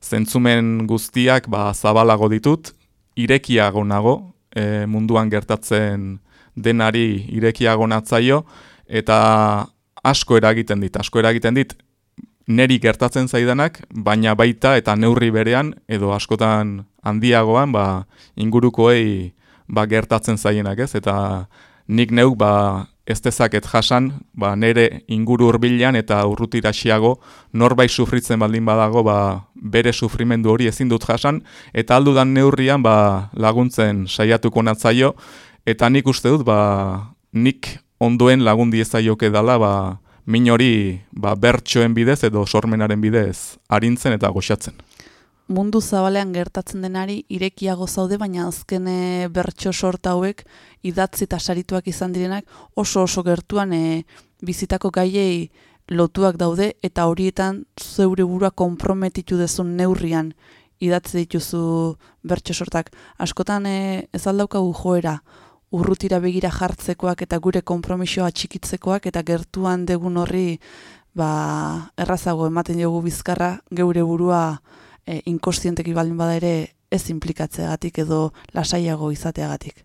zentzumen guztiak ba zabalago ditut, irekiago nago, e, munduan gertatzen denari irekiago natzaio eta asko eragiten dit, asko eragiten dit neri gertatzen zaidanak, baina baita eta neurri berean edo askotan handiagoan ba, ingurukoei ba, gertatzen zaienak ez, eta nik neuk ba, ez dezaket jasan ba, nere inguru hurbilean eta urrutirasiago norbait sufritzen baldin badago ba, bere sufrimendu hori ezin dut jasan, eta aldudan neurrian ba, laguntzen saiatuko natzaio, eta nik uste dut ba, nik ondoen lagundi ezaioke dala ba, min hori ba, bertsoen bidez edo sormenaren bidez arintzen eta goxatzen. Mundu zabalean gertatzen denari irekiago zaude, baina azkene bertso sorta hauek idatzi eta sarituak izan direnak oso oso gertuan e, bizitako gaiei lotuak daude eta horietan zeure burua konprometitu dezun neurrian idatzi dituzu bertso sortak. Askotan e, ez aldaukagu joera, urrutira begira jartzekoak eta gure konpromisoa txikitzekoak eta gertuan degun horri ba, errazago ematen dugu bizkarra geure burua e, inkostienteki baldin bada ere ez implikatzeagatik edo lasaiago izateagatik.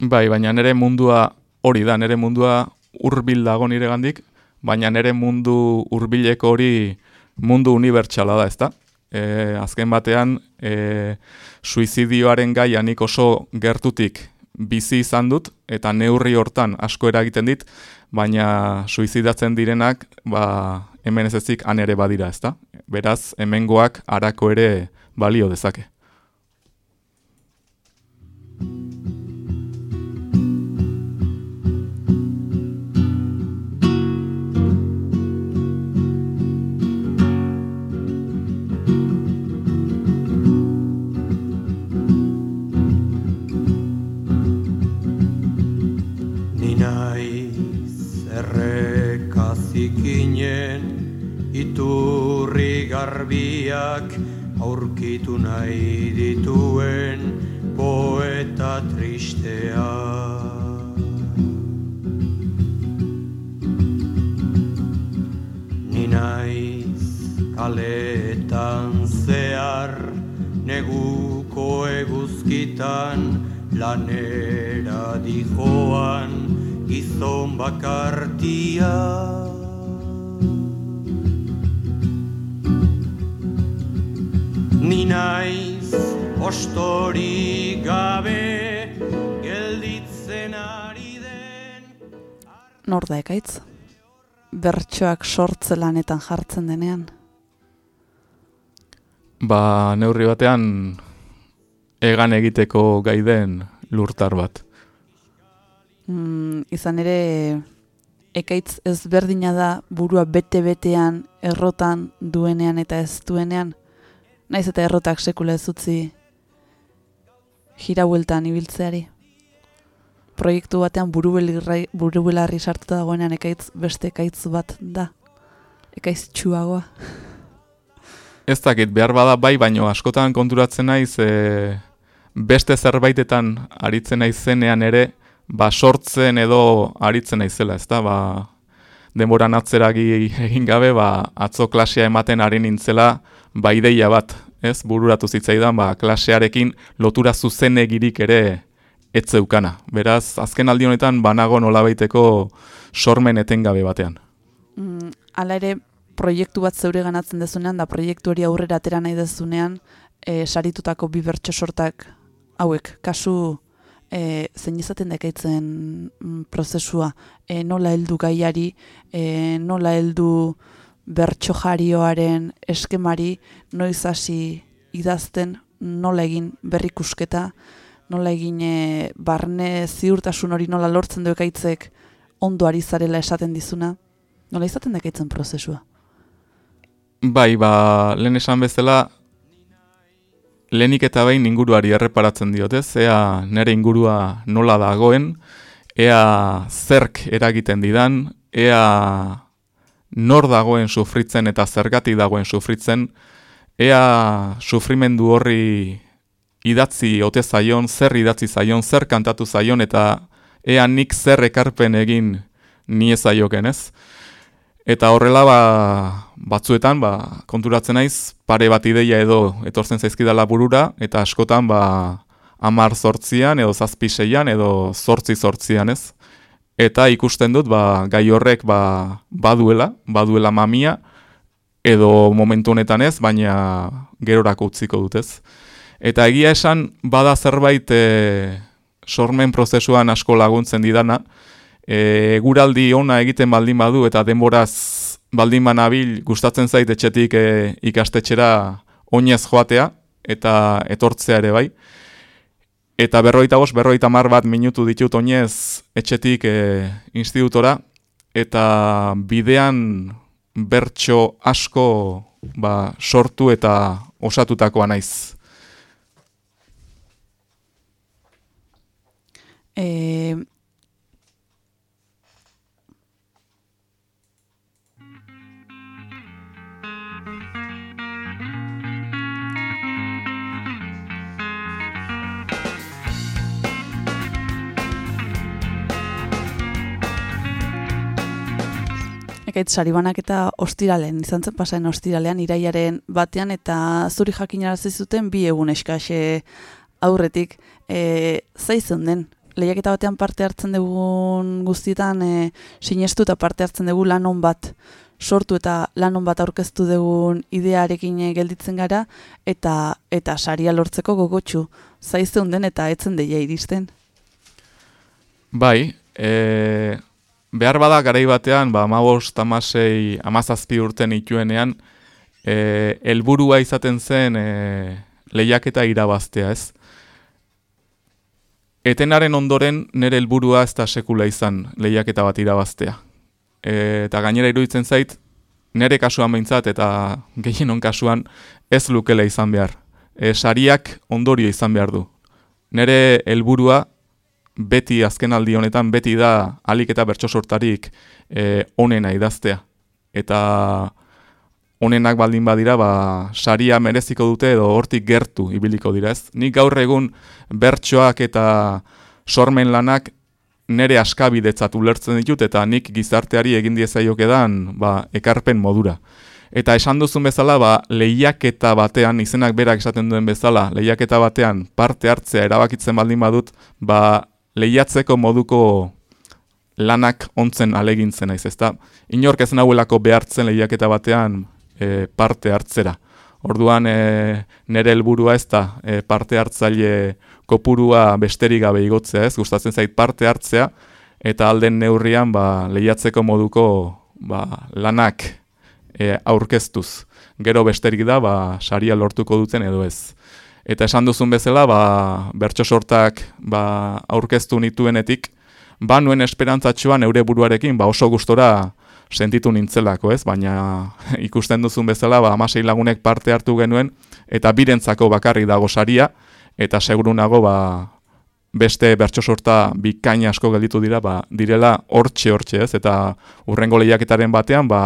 Bai, baina nere mundua hori da, nere mundua hurbil dago nire gandik, baina nere mundu hurbileko hori mundu unibertsala da, ezta? E, azken batean, e, suizidioaren gaianik oso gertutik bizi izan dut eta neurri hortan asko eragiten dit, baina suizidatzen direnak ba, hemen ez ezik han ere badira, ezta? Beraz, hemengoak arako ere balio dezake. Iturri garbiak aurkitu nahi dituen poeta tristea. Ni naiz kaletan zehar neguko eguzkitan lanera dijoan gizon bakartia. Ni naiz ostori gabe gelditzen ari den Nor da ekaitz? Bertsoak sortze lanetan jartzen denean. Ba, neurri batean egan egiteko gai den lurtar bat. Mm, izan ere, ekaitz ezberdina da burua bete-betean, errotan duenean eta ez duenean. Naiz eta errotak sekula ez utzi jirabueltan ibiltzeari. Proiektu batean burubelarri, burubelarri sartuta dagoenean ekaitz beste ekaitz bat da. Ekaitz txuagoa. Ez dakit, behar bada bai, baino askotan konturatzen naiz, e, beste zerbaitetan aritzen naizenean ere, ba sortzen edo aritzen naizela, ezta? Ba, denboran atzeragi egin gabe, ba, atzo klasea ematen ari nintzela, ba ideia bat, ez? Bururatu zitzaidan, ba, klasearekin lotura zuzenegirik ere ez zeukana. Beraz, azken aldi honetan banago nolabaiteko sormen etengabe batean. Mm, hala ere, proiektu bat zeure ganatzen dezunean, da proiektu hori aurrera atera nahi dezunean, e, saritutako bi bertso sortak hauek, kasu e, zein izaten dekaitzen mm, prozesua, e, nola heldu gaiari, e, nola heldu bertso jarioaren eskemari, noiz hasi idazten, nola egin berrikusketa, nola egin e, barne ziurtasun hori nola lortzen du ekaitzek? Ondo ari zarela esaten dizuna, nola izaten dekaitzen prozesua. Bai, ba, lehen esan bezala, lehenik eta behin inguruari erreparatzen diotez, ea nere ingurua nola dagoen, ea zerk eragiten didan, ea nor dagoen sufritzen eta zergatik dagoen sufritzen, ea sufrimendu horri idatzi ote zaion, zer idatzi zaion, zer kantatu zaion, eta ea nik zer ekarpen egin ni ezaioken ez. Eta horrela ba, batzuetan ba, konturatzen naiz pare bat ideia edo etortzen zaizkidala burura eta askotan ba, amar zortzian edo zazpi seian edo zortzi zortzian ez. Eta ikusten dut ba, gai horrek ba, baduela, baduela mamia edo momentu honetan ez, baina gerorako utziko dut ez. Eta egia esan bada zerbait e, sormen prozesuan asko laguntzen didana, e, guraldi ona egiten baldin badu eta denboraz baldin banabil gustatzen zait etxetik e, ikastetxera oinez joatea eta etortzea ere bai. Eta berroita bost, berroita mar bat minutu ditut oinez etxetik e, institutora eta bidean bertso asko ba, sortu eta osatutakoa naiz. E, Ekaitz saribanak eta ostiralen, izan zen pasaen ostiralean, iraiaren batean, eta zuri jakinarazi zuten bi egun eskaxe aurretik. E, zai den, lehiaketa batean parte hartzen dugun guztietan e, sinestu eta parte hartzen dugu lanon bat sortu eta lanon bat aurkeztu dugun idearekin e, gelditzen gara, eta eta saria lortzeko gogotsu. Zai den eta etzen deia iristen. Bai, e, behar bada garai batean, ba, amabos, tamasei, amazazpi urten ituenean, e, elburua izaten zen e, lehiaketa irabaztea, ez? Etenaren ondoren nire helburua ez da sekula izan lehiaketa bat irabaztea. E, eta gainera iruditzen zait, nire kasuan behintzat eta gehienon kasuan ez lukela izan behar. E, sariak ondorio izan behar du. Nire helburua beti azkenaldi honetan beti da alik eta bertso sortarik e, onena idaztea. Eta onenak baldin badira, ba, saria mereziko dute edo hortik gertu ibiliko dira ez. Nik gaur egun bertsoak eta sormen lanak nere askabidetzat ulertzen ditut eta nik gizarteari egin diezaiok edan ba, ekarpen modura. Eta esan duzun bezala, ba, lehiaketa batean, izenak berak esaten duen bezala, lehiaketa batean parte hartzea erabakitzen baldin badut, ba, lehiatzeko moduko lanak ontzen alegintzen naiz, ezta? Inork ez nahuelako behartzen lehiaketa batean e, parte hartzera. Orduan e, nere helburua ez da e, parte hartzaile kopurua besterik gabe igotzea, ez? Gustatzen zait parte hartzea eta alden neurrian ba, lehiatzeko moduko ba, lanak e, aurkeztuz. Gero besterik da ba, saria lortuko duten edo ez. Eta esan duzun bezala, ba, bertso sortak ba, aurkeztu nituenetik, ba nuen esperantzatxoa neure buruarekin ba, oso gustora sentitu nintzelako, ez? Baina ikusten duzun bezala, ba, amasei lagunek parte hartu genuen, eta birentzako bakarri dago saria, eta seguru nago, ba, beste bertso sorta bikain asko gelditu dira, ba, direla hortxe hortxe, ez? Eta urrengo lehiaketaren batean, ba,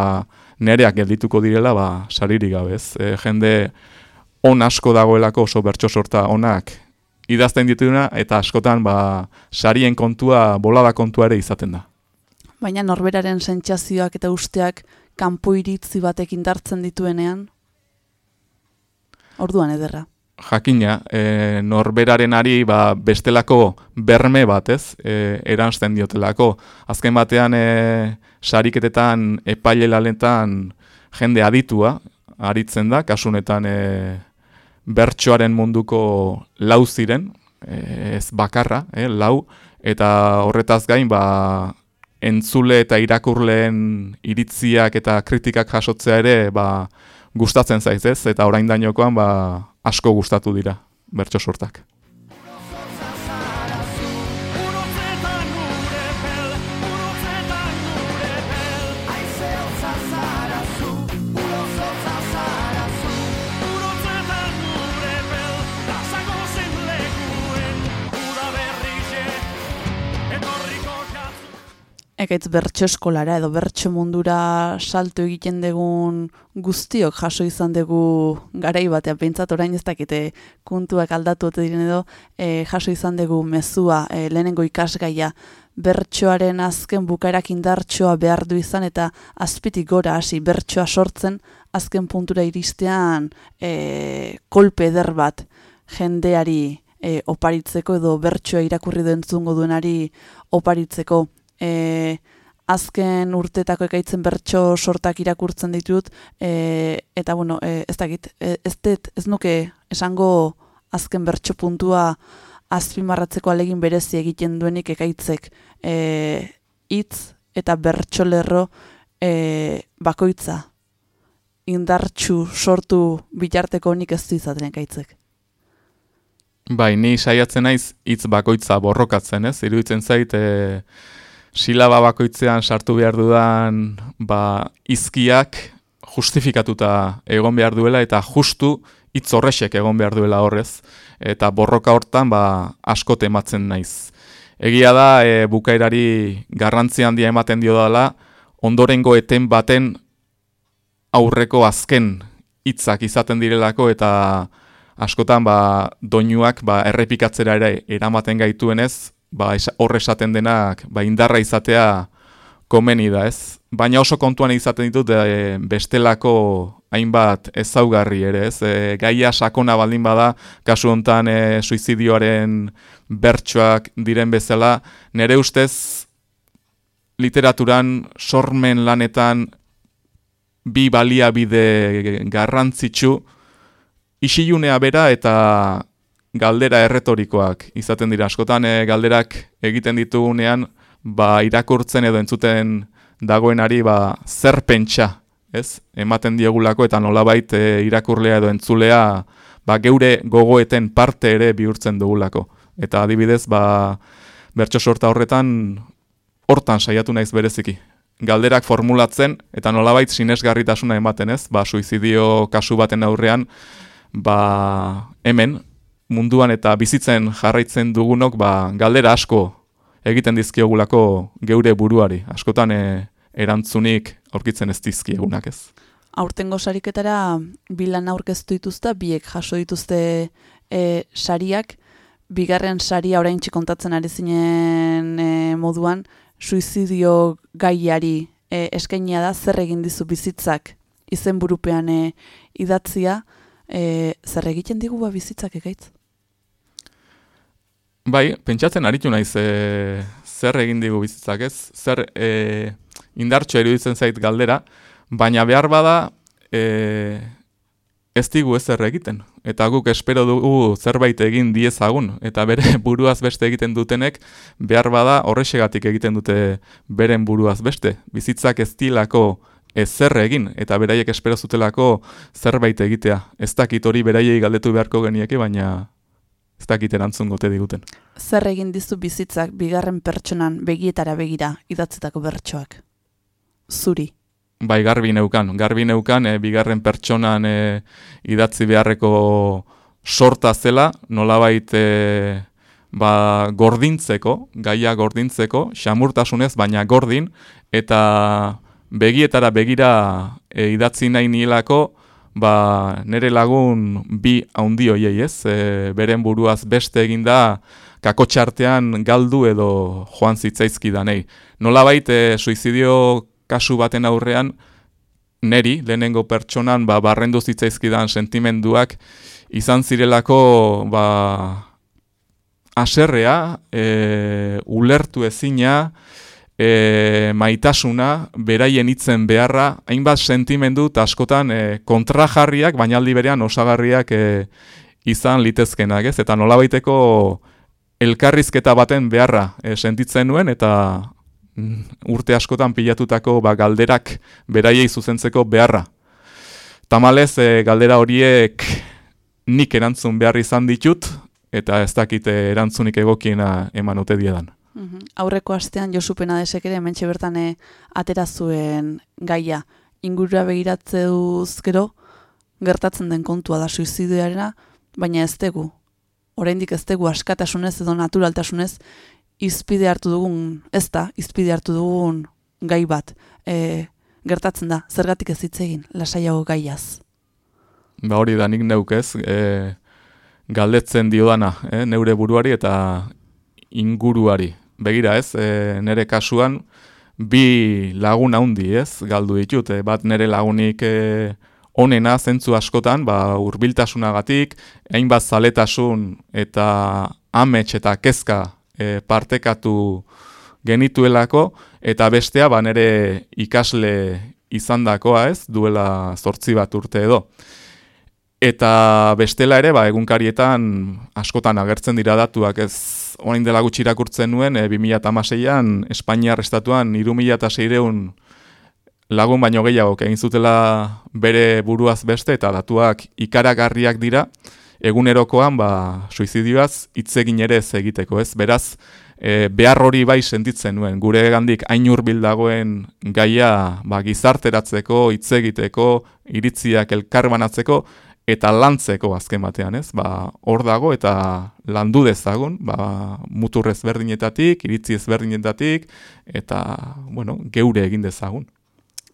nereak geldituko direla, ba, saririk gabe, ez? E, jende on asko dagoelako oso bertso sorta onak idazten dituna, eta askotan, ba, sarien kontua, bolada kontua ere izaten da. Baina norberaren sentsazioak eta usteak kanpo iritzi batek indartzen dituenean, orduan ederra. Jakina, e, norberarenari ba, bestelako berme bat, ez, e, eransten diotelako. Azken batean, e, sariketetan, epaile laletan, jende aditua, aritzen da, kasunetan e, bertsoaren munduko lau ziren, e, ez bakarra, e, lau, eta horretaz gain, ba, entzule eta irakurleen iritziak eta kritikak jasotzea ere ba, gustatzen zaiz ez, eta orain dainokoan ba, asko gustatu dira bertso sortak. Ekaitz bertso eskolara edo bertso mundura salto egiten dugun guztiok jaso izan dugu garai batean. Pentsat orain ez dakite kuntuak aldatu ote diren edo e, jaso izan dugu mezua e, lehenengo ikasgaia. Bertsoaren azken bukaerak indartsoa behar du izan eta azpitik gora hasi bertsoa sortzen azken puntura iristean e, kolpe eder bat jendeari e, oparitzeko edo bertsoa irakurri dentzungo duenari oparitzeko e, azken urtetako ekaitzen bertso sortak irakurtzen ditut, e, eta bueno, e, ez dakit, e, ez, det, ez nuke esango azken bertso puntua azpimarratzeko alegin berezi egiten duenik ekaitzek e, hitz eta bertso lerro e, bakoitza indartxu sortu bitarteko nik ez du izaten ekaitzek. Bai, ni saiatzen naiz hitz bakoitza borrokatzen, ez? Iruditzen zait, e, silaba bakoitzean sartu behar dudan ba, izkiak justifikatuta egon behar duela eta justu hitz horrexek egon behar duela horrez. Eta borroka hortan ba, asko tematzen naiz. Egia da e, bukairari garrantzi handia ematen dio dela, ondorengo eten baten aurreko azken hitzak izaten direlako eta askotan ba, doinuak ba, errepikatzera ere eramaten gaituenez, ba, horre esaten denak ba, indarra izatea komeni da, ez? Baina oso kontuan izaten ditut e, bestelako hainbat ezaugarri ere, ez? E, gaia sakona baldin bada, kasu hontan e, suizidioaren bertsoak diren bezala, nere ustez literaturan, sormen lanetan, bi baliabide garrantzitsu, isilunea bera eta galdera erretorikoak izaten dira askotan e, galderak egiten ditugunean ba irakurtzen edo entzuten dagoenari ba zer pentsa, ez? Ematen diegulako eta nolabait e, irakurlea edo entzulea ba geure gogoeten parte ere bihurtzen dugulako. Eta adibidez ba bertso sorta horretan hortan saiatu naiz bereziki. Galderak formulatzen eta nolabait sinesgarritasuna ematen, ez? Ba suizidio kasu baten aurrean ba hemen munduan eta bizitzen jarraitzen dugunok ba, galdera asko egiten dizkiogulako geure buruari. Askotan e, erantzunik aurkitzen ez dizkiegunak ez. Aurtengo sariketara bilan aurkeztu dituzte, biek jaso dituzte e, sariak, bigarren saria orain kontatzen ari zinen e, moduan, suizidio gaiari e, eskainia da zer egin dizu bizitzak izenburupean e, idatzia, e, zer egiten digu ba bizitzak egaitz? Bai, pentsatzen aritu naiz e, zer egin digu bizitzak ez, zer e, indartxo eruditzen zait galdera, baina behar bada e, ez digu ezer egiten. Eta guk espero dugu zerbait egin diezagun, eta bere buruaz beste egiten dutenek, behar bada horrexegatik egiten dute beren buruaz beste. Bizitzak ez dilako ez zer egin, eta beraiek espero zutelako zerbait egitea. Ez dakit hori beraiei galdetu beharko genieke, baina ez dakit erantzun gote diguten. Zer egin dizu bizitzak bigarren pertsonan begietara begira idatzetako bertsoak? Zuri. Bai, garbi neukan. Garbi neukan, e, bigarren pertsonan e, idatzi beharreko sorta zela, nolabait e, ba, gordintzeko, gaia gordintzeko, xamurtasunez, baina gordin, eta begietara begira e, idatzi nahi nilako, ba, nere lagun bi haundi hoiei ez, e, beren buruaz beste eginda kakotxartean galdu edo joan zitzaizkidanei. Nolabait, e, suizidio kasu baten aurrean, neri, lehenengo pertsonan, ba, barrendu zitzaizkidan sentimenduak, izan zirelako, ba, aserrea, e, ulertu ezina, e, maitasuna, beraien hitzen beharra, hainbat sentimendu eta askotan e, kontrajarriak, baina aldi berean osagarriak e, izan litezkenak, ez? Eta nolabaiteko elkarrizketa baten beharra e, sentitzen nuen, eta mm, urte askotan pilatutako ba, galderak beraiei zuzentzeko beharra. Tamalez, e, galdera horiek nik erantzun behar izan ditut, eta ez dakite erantzunik egokiena eman ote diedan. Mhm. Aurreko astean Josupena desek ere hementxe bertan eh, atera zuen gaia. Ingurura begiratzeuz gero gertatzen den kontua da suizidioarena, baina ez dugu. Oraindik ez dugu askatasunez edo naturaltasunez izpide hartu dugun, ez da, izpide hartu dugun gai bat. E, gertatzen da, zergatik ez hitz egin, lasaiago gaiaz. Ba hori da nik neukez, e, galdetzen diodana, e, neure buruari eta inguruari. Begira ez, e, nere kasuan, bi lagun handi ez, galdu ditut, e, bat nere lagunik e, onena zentzu askotan, ba, urbiltasunagatik, hainbat zaletasun eta amets eta kezka e, partekatu genituelako, eta bestea ba, nere ikasle izandakoa ez, duela zortzi bat urte edo. Eta bestela ere, ba, egunkarietan askotan agertzen dira datuak ez orain dela gutxi irakurtzen nuen, e, 2006an Espainiar estatuan 3600 lagun baino gehiago egin zutela bere buruaz beste eta datuak ikaragarriak dira egunerokoan ba suizidioaz hitz ere ez egiteko, ez? Beraz, e, behar hori bai sentitzen nuen. Gure gandik hain hurbil dagoen gaia ba, gizarteratzeko, hitz egiteko, iritziak elkarbanatzeko eta lantzeko azken batean, ez? Ba, hor dago eta landu dezagun, ba, mutur ezberdinetatik, iritzi ezberdinetatik eta, bueno, geure egin dezagun.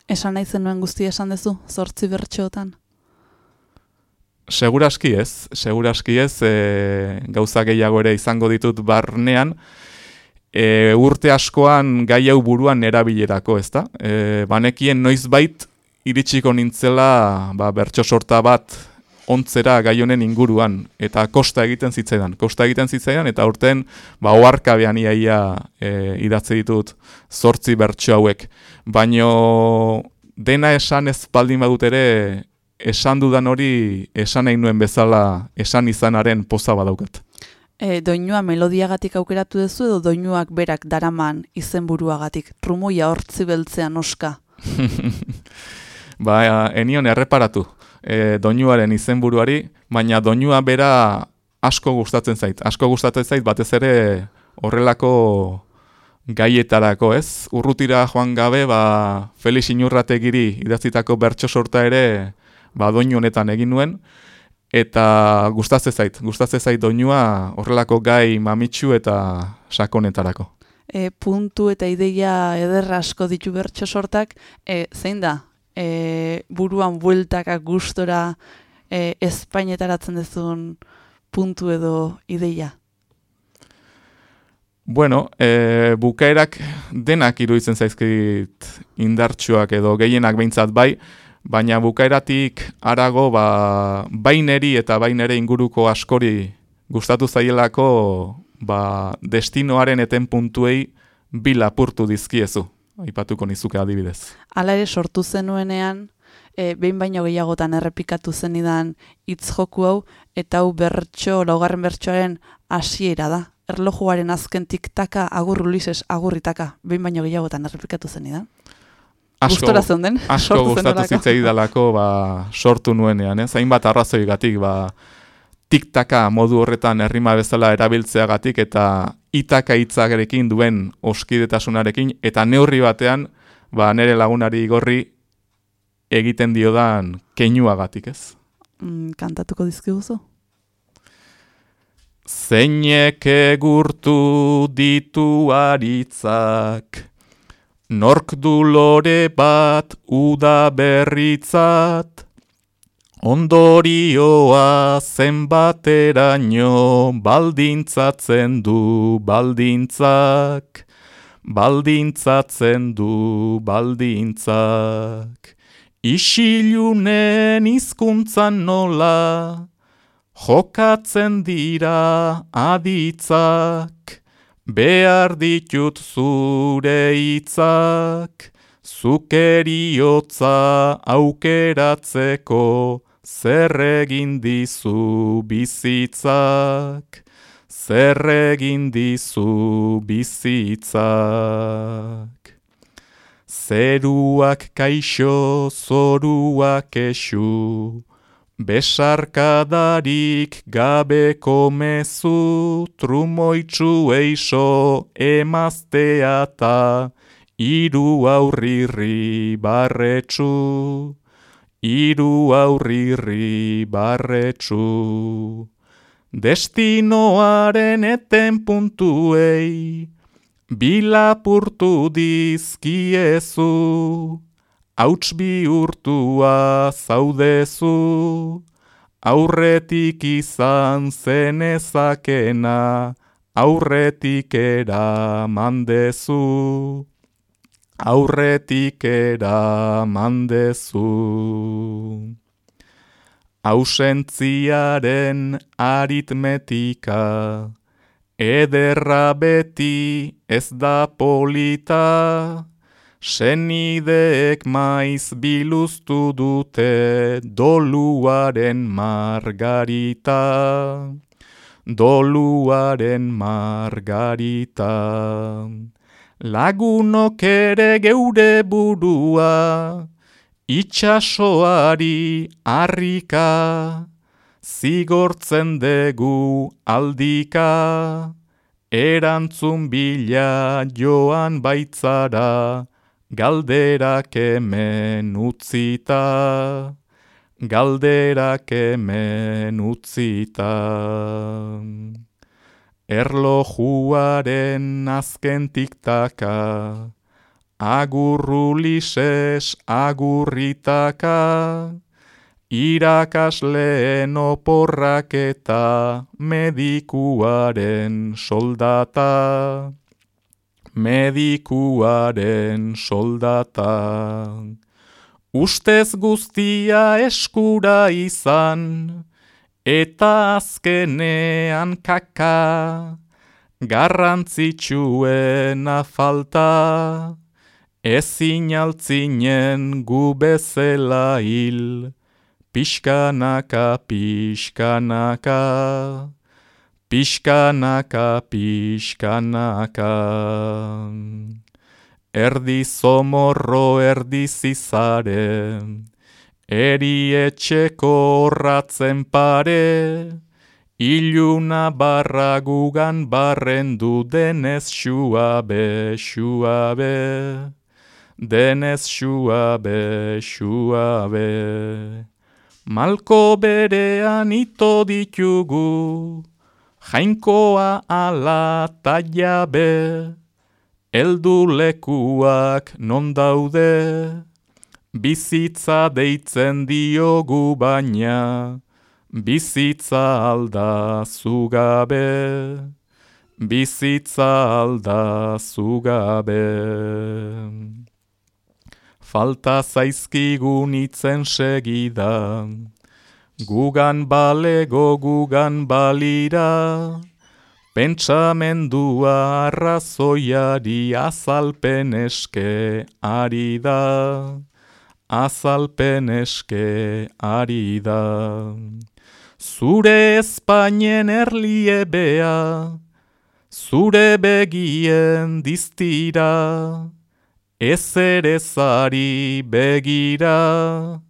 Esan nahi zenuen guztia esan dezu, zortzi bertxotan? Seguraski ez, seguraski ez, e, gauza gehiago ere izango ditut barnean, e, urte askoan gai hau buruan erabilerako, ez da? E, banekien noizbait iritsiko nintzela ba, bertso sorta bat ontzera gai honen inguruan eta kosta egiten zitzaidan. Kosta egiten zitzaidan eta urten ba oharkabean iaia e, idatzi ditut zortzi bertso hauek. Baino dena esan ez baldin badut ere esan dudan hori esan nahi nuen bezala esan izanaren poza badaukat. E, doinua melodiagatik aukeratu duzu edo doinuak berak daraman izenburuagatik trumoia hortzi beltzean oska? ba, enion erreparatu e, doinuaren izenburuari, baina doinua bera asko gustatzen zait. Asko gustatzen zait batez ere horrelako gaietarako, ez? Urrutira joan gabe, ba, Felix Inurrategiri idatzitako bertso sorta ere ba, doinu honetan egin nuen, eta gustatzen zait, gustatzen zait doinua horrelako gai mamitsu eta sakonetarako. e, puntu eta ideia ederra asko ditu bertso sortak, e, zein da, e, buruan bueltaka gustora e, espainetaratzen dezun puntu edo ideia? Bueno, e, bukaerak denak iruditzen zaizkit indartsuak edo gehienak behintzat bai, baina bukaeratik arago ba, baineri eta bainere inguruko askori gustatu zaielako ba, destinoaren eten puntuei bi lapurtu dizkiezu, aipatuko nizuke adibidez. Hala ere sortu zenuenean, e, behin baino gehiagotan errepikatu zenidan hitz joku hau, eta hau bertso, laugarren bertsoaren hasiera da. Erlojuaren azken tiktaka, agur Ulises, agurritaka, behin baino gehiagotan errepikatu zenidan. Gustora zeunden, asko gustatu zenuelako. zitzaidalako ba, sortu nuenean, ez? Hainbat arrazoigatik ba, tiktaka modu horretan herrima bezala erabiltzeagatik eta itaka hitzarekin duen oskidetasunarekin eta neurri batean ba, nere lagunari igorri egiten diodan keinuagatik, ez? Mm, kantatuko dizkiguzu? Zeinek egurtu ditu aritzak, nork du lore bat uda berritzat, ondorioa zenbateraino baldintzatzen du baldintzak, baldintzatzen du baldintzak. Isilunen hizkuntzan nola, Jokatzen dira aditzak, behar ditut zure hitzak, zukeriotza aukeratzeko zer egin dizu bizitzak, zer egin dizu bizitzak. Zeruak kaixo, zoruak esu, Besarkadarik gabeko mezu, trumoitzu eixo emaztea ta, iru aurrirri barretsu, iru aurrirri barretsu. Destinoaren eten puntuei, bilapurtu dizkiezu, Hauts bihurtua zaudezu, aurretik izan zenezakena, aurretik era mandezu, aurretik era mandezu. Ausentziaren aritmetika, ederra beti ez da polita, Senideek maiz biluztu dute doluaren margarita, doluaren margarita. Lagunok ere geure burua, itxasoari harrika, zigortzen dugu aldika, erantzun bila joan baitzara, galderak hemen utzita, galderak hemen utzita. Erlojuaren azken tiktaka, agurrulises agurritaka, irakasleen oporrak eta medikuaren soldata. Medikuaren soldata. Ustez guztia eskura izan, eta azkenean kaka, garrantzitsuena falta, ezin altzinen gu bezela hil, pixkanaka, pixkanaka. Pixkanaka, pixkanaka. Erdi zomorro, erdi zizare, eri etxeko horratzen pare, iluna barra gugan barrendu denez xuabe, xuabe, denez xuabe, xuabe. Malko berean ito ditugu, Jainkoa ala ta jabe, Eldu lekuak non daude, bizitza deitzen diogu baina, bizitza alda zugabe, bizitza alda zugabe. Falta zaizkigun itzen segida, gugan balego gugan balira, Pentsamendua arrazoiari azalpen eske ari da, azalpen eske ari da. Zure Espainien erlie bea, zure begien diztira, ez ere zari begira,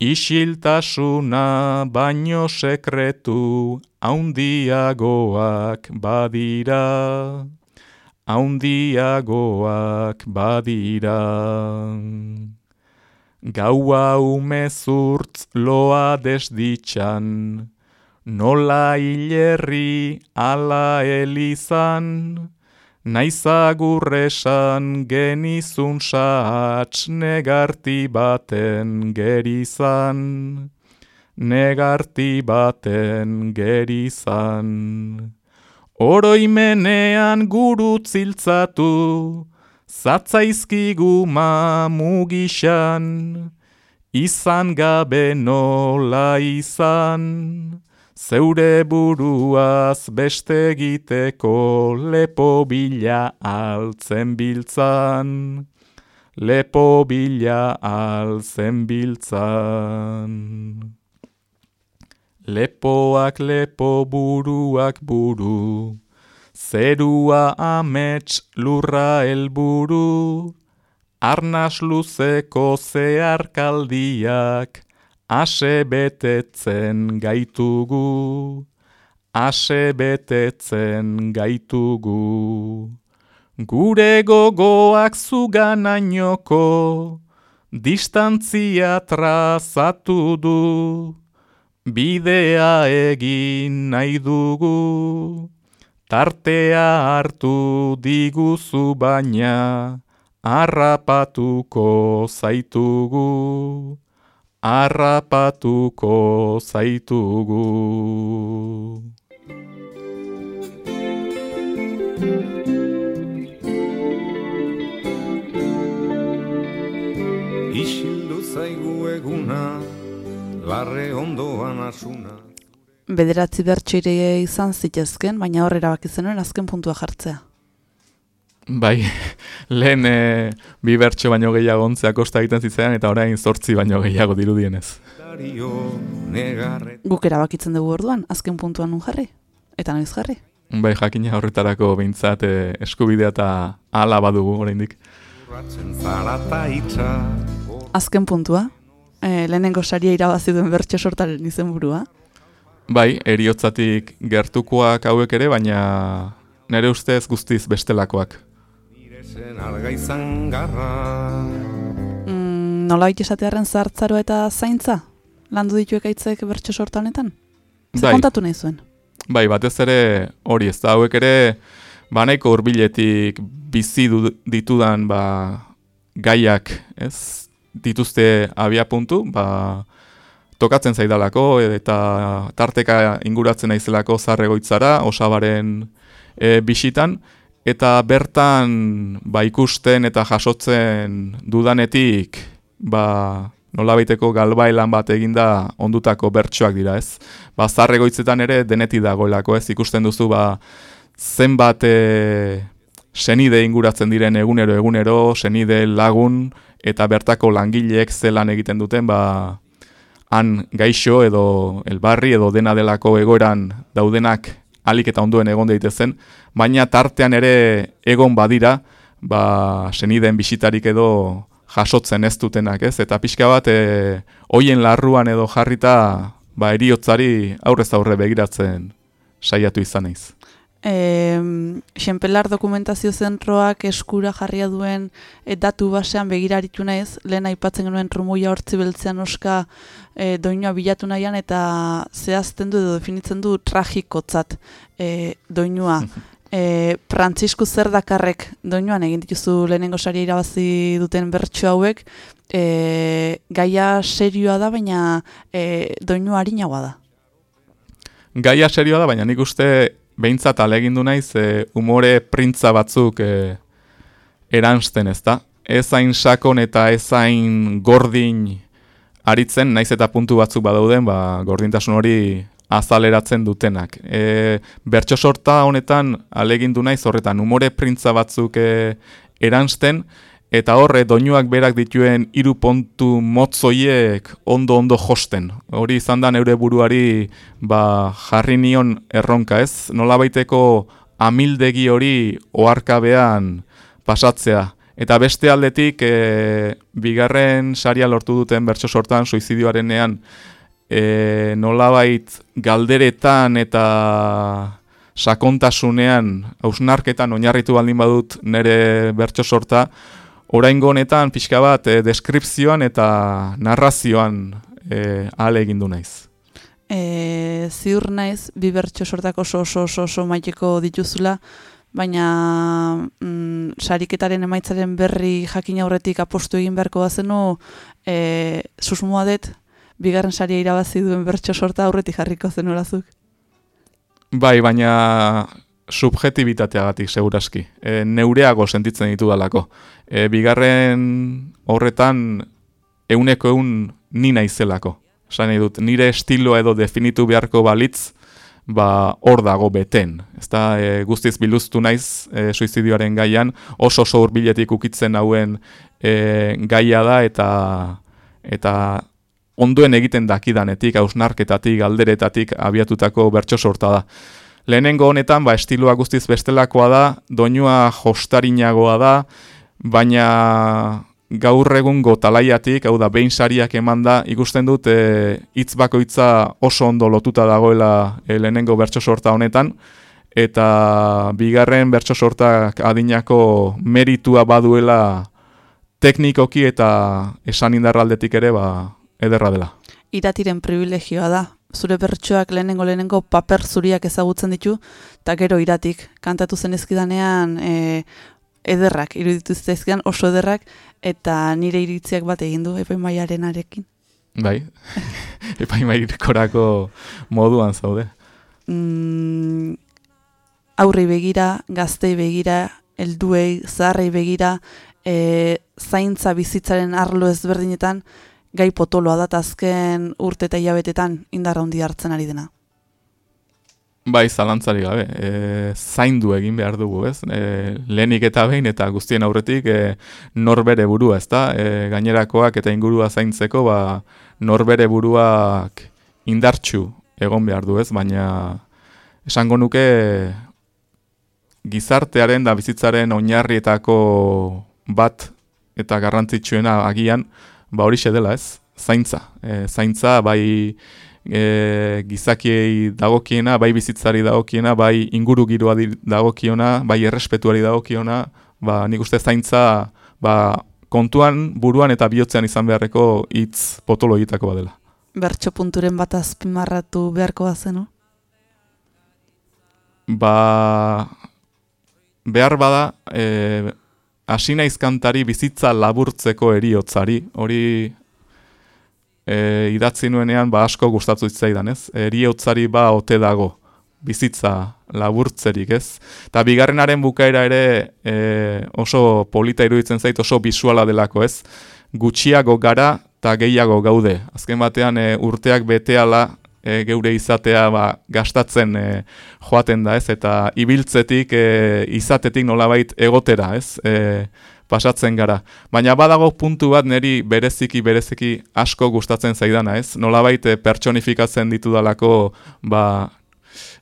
isiltasuna baino sekretu haundiagoak badira, haundiagoak badira. Gaua umezurtz loa desditxan, nola hilerri ala elizan, naizagurresan genizun saatz negarti baten gerizan negarti baten gerizan. Oroimenean guru ziltzatu, zatzaizkigu ma mugixan, izan gabe nola izan, zeure buruaz beste egiteko lepo bila altzen biltzan lepo bila altzen biltzan. Lepoak lepo buruak buru, zerua amets lurra helburu, arnas luzeko zeharkaldiak, ase betetzen gaitugu, ase betetzen gaitugu. Gure gogoak zuganainoko, distantzia trazatu du, bidea egin nahi dugu, tartea hartu diguzu baina, harrapatuko zaitugu, harrapatuko zaitugu. Isildu zaigu eguna, larre ondoan asuna. Bederatzi bertsoire izan zitezken, baina hor erabaki zenuen azken puntua jartzea. Bai, lehen e, bi bertso baino gehiago ontzea kosta egiten zitzaidan eta orain zortzi baino gehiago dirudienez. Guk erabakitzen dugu orduan, azken puntuan nun jarri. Eta noiz jarri. Bai, jakina horretarako behintzat e, eskubidea eta ala badugu oraindik. Azken puntua, e, lehenengo saria irabazi duen bertso sortaren izenburua. Bai, eriotzatik gertukoak hauek ere, baina nire ustez guztiz bestelakoak. Nire zen argaizan garra. Mm, nola esatearen zartzaroa eta zaintza? Landu ditu ekaitzek bertso sorta honetan? Zer Bai. kontatu nahi zuen? Bai, batez ere hori ez da, hauek ere banaiko hurbiletik bizi du, ditudan ba, gaiak, ez? Dituzte abia puntu, ba, tokatzen zaidalako eta tarteka inguratzen naizelako zarregoitzara, osabaren e, bisitan, eta bertan ba, ikusten eta jasotzen dudanetik ba, nolabaiteko galbailan bat eginda ondutako bertsoak dira, ez? Ba, zarregoitzetan ere deneti dagoelako, ez? Ikusten duzu ba, zenbat e, senide inguratzen diren egunero egunero, senide lagun eta bertako langileek zelan egiten duten, ba, han gaixo edo elbarri edo dena delako egoeran daudenak alik eta onduen egon daitezen, baina tartean ere egon badira, ba, senideen bisitarik edo jasotzen ez dutenak, ez? Eta pixka bat, e, hoien larruan edo jarrita, ba, eriotzari aurrez aurre begiratzen saiatu izan naiz. E, Xenpelar dokumentazio zentroak eskura jarria duen e, datu basean begiraritu naiz, lehen aipatzen genuen trumuia hortzi beltzean oska e, doinua bilatu nahian eta zehazten du edo definitzen du tragikotzat e, doinua. e, Frantzisku zer dakarrek doinuan egin dituzu lehenengo saria irabazi duten bertso hauek, e, gaia serioa da, baina e, doinu harinagoa da. Gaia serioa da, baina nik uste behintzat alegindu naiz e, umore printza batzuk e, eransten ez da. Ez hain sakon eta ez hain gordin aritzen, naiz eta puntu batzuk badauden, ba, gordintasun hori azaleratzen dutenak. E, bertso sorta honetan alegindu naiz horretan umore printza batzuk e, eransten, eta horre doinuak berak dituen hiru pontu motzoiek ondo-ondo josten. Hori izan da neure buruari ba, jarri nion erronka ez, nola baiteko amildegi hori oarkabean pasatzea. Eta beste aldetik, e, bigarren saria lortu duten bertso sortan, suizidioarenean, e, nolabait galderetan eta sakontasunean, hausnarketan oinarritu baldin badut nire bertso sorta, oraingo honetan pixka bat e, deskripzioan eta narrazioan e, ale egin du naiz. E, ziur naiz, bi bertso sortak oso oso oso, oso maiteko dituzula, baina mm, sariketaren emaitzaren berri jakin aurretik apostu egin beharko bazenu, e, susmoa dut, bigarren saria irabazi duen bertso sorta aurretik jarriko zen horazuk. Bai, baina subjetibitateagatik segurazki. E, neureago sentitzen ditu dalako. E, bigarren horretan euneko eun ni naizelako. Esan dut, nire estilo edo definitu beharko balitz, ba hor dago beten. Ezta e, guztiz biluztu naiz e, suizidioaren gaian, oso oso hurbiletik ukitzen hauen e, gaia da eta eta ondoen egiten dakidanetik, hausnarketatik, galderetatik abiatutako bertso sorta da. Lehenengo honetan, ba, estiloa guztiz bestelakoa da, doinua jostarinagoa da, baina gaur egungo talaiatik, hau da, behin sariak eman da, ikusten dut e, hitz bakoitza oso ondo lotuta dagoela e, lehenengo bertso sorta honetan, eta bigarren bertso sortak adinako meritua baduela teknikoki eta esan indarraldetik ere ba, ederra dela. Iratiren privilegioa da. Zure bertsoak lehenengo lehenengo paper zuriak ezagutzen ditu, eta gero iratik. Kantatu zen ezkidanean e, ederrak, iruditu zizkidan oso ederrak, eta nire iritziak bat egin du epaimaiaren arekin. Bai, epaimaikorako moduan zaude. Mm, aurrei begira, gaztei begira, helduei, zaharrei begira, e, zaintza bizitzaren arlo ezberdinetan, gai potoloa da azken urte eta hilabetetan indarra handi hartzen ari dena. Bai, zalantzari gabe, e, zaindu egin behar dugu, ez? E, lehenik eta behin eta guztien aurretik e, norbere burua, ez da? E, gainerakoak eta ingurua zaintzeko, ba, norbere buruak indartxu egon behar du, ez? Baina esango nuke gizartearen da bizitzaren oinarrietako bat eta garrantzitsuena agian, ba hori dela ez, zaintza. E, zaintza bai e, gizakiei dagokiena, bai bizitzari dagokiena, bai inguru giroa dagokiona, bai errespetuari dagokiona, ba nik uste zaintza ba, kontuan, buruan eta bihotzean izan beharreko hitz potolo egitako badela. Bertxo punturen bat azpimarratu beharko bazenu? Ba, behar bada, e, hasi naizkantari bizitza laburtzeko eriotzari, hori e, idatzi nuenean ba asko gustatu zitzaidan, ez? Eriotzari ba ote dago bizitza laburtzerik, ez? Ta bigarrenaren bukaera ere e, oso polita iruditzen zait, oso bisuala delako, ez? Gutxiago gara eta gehiago gaude. Azken batean e, urteak beteala e, geure izatea ba, gastatzen e, joaten da, ez? Eta ibiltzetik e, izatetik nolabait egotera, ez? E, pasatzen gara. Baina badago puntu bat niri bereziki bereziki asko gustatzen zaidana, ez? Nolabait e, pertsonifikatzen ditudalako ba,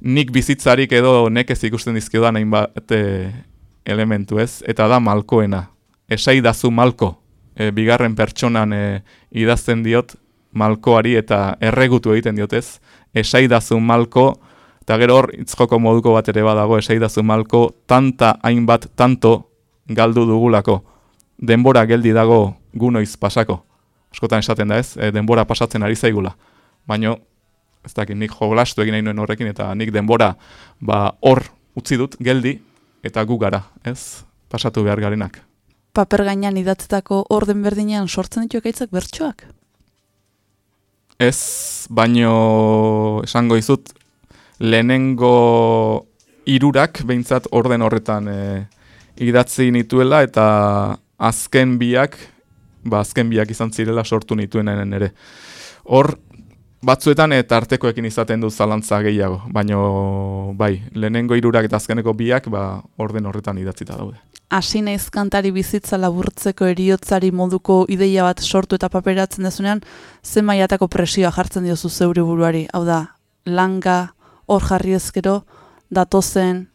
nik bizitzarik edo nekez ikusten dizkiodan hainbat e, elementu, ez? Eta da malkoena. Esai dazu malko. E, bigarren pertsonan e, idazten diot malkoari eta erregutu egiten diotez, esaidazu malko, eta gero hor itzjoko moduko bat ere badago, esaidazu malko, tanta hainbat tanto galdu dugulako, denbora geldi dago gunoiz pasako. Askotan esaten da ez, e, denbora pasatzen ari zaigula. Baina, ez dakit, nik joglastu egin nahi nuen horrekin, eta nik denbora ba, hor utzi dut, geldi, eta gu gara, ez? Pasatu behar garenak. Paper gainean idatzetako orden berdinean sortzen ditu ekaitzak bertsoak? Ez, baino esango izut, lehenengo irurak behintzat orden horretan e, idatzi nituela eta azken biak, ba azken biak izan zirela sortu nituenen ere. Hor, batzuetan eta artekoekin izaten du zalantza gehiago, baino bai, lehenengo irurak eta azkeneko biak ba, orden horretan idatzita daude. Hasi naiz kantari bizitza laburtzeko eriotzari moduko ideia bat sortu eta paperatzen dezunean, zen maiatako presioa jartzen diozu zeure buruari. Hau da, langa, hor jarri ezkero, datozen,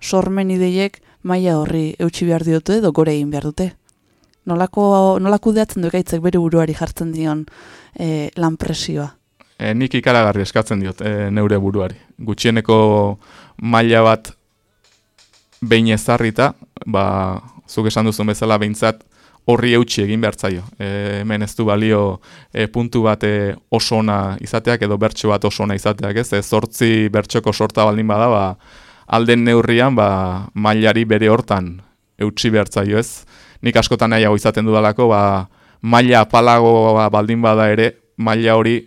sormen ideiek, maila horri eutxi behar diote edo gore egin behar dute. Nolako, nolako kudeatzen du gaitzek bere buruari jartzen dion e, lan presioa. E, nik ikaragarri eskatzen diot e, neure buruari. Gutxieneko maila bat behin ezarrita, ba, zuk esan duzun bezala behintzat horri eutxi egin behar zaio. E, hemen ez du balio e, puntu bat e, oso ona izateak edo bertso bat oso ona izateak, ez? E, zortzi bertxoko sorta baldin bada, ba, alden neurrian ba, mailari bere hortan eutxi behar zaio, ez? Nik askotan nahiago izaten dudalako, ba, maila apalago baldin bada ere, maila hori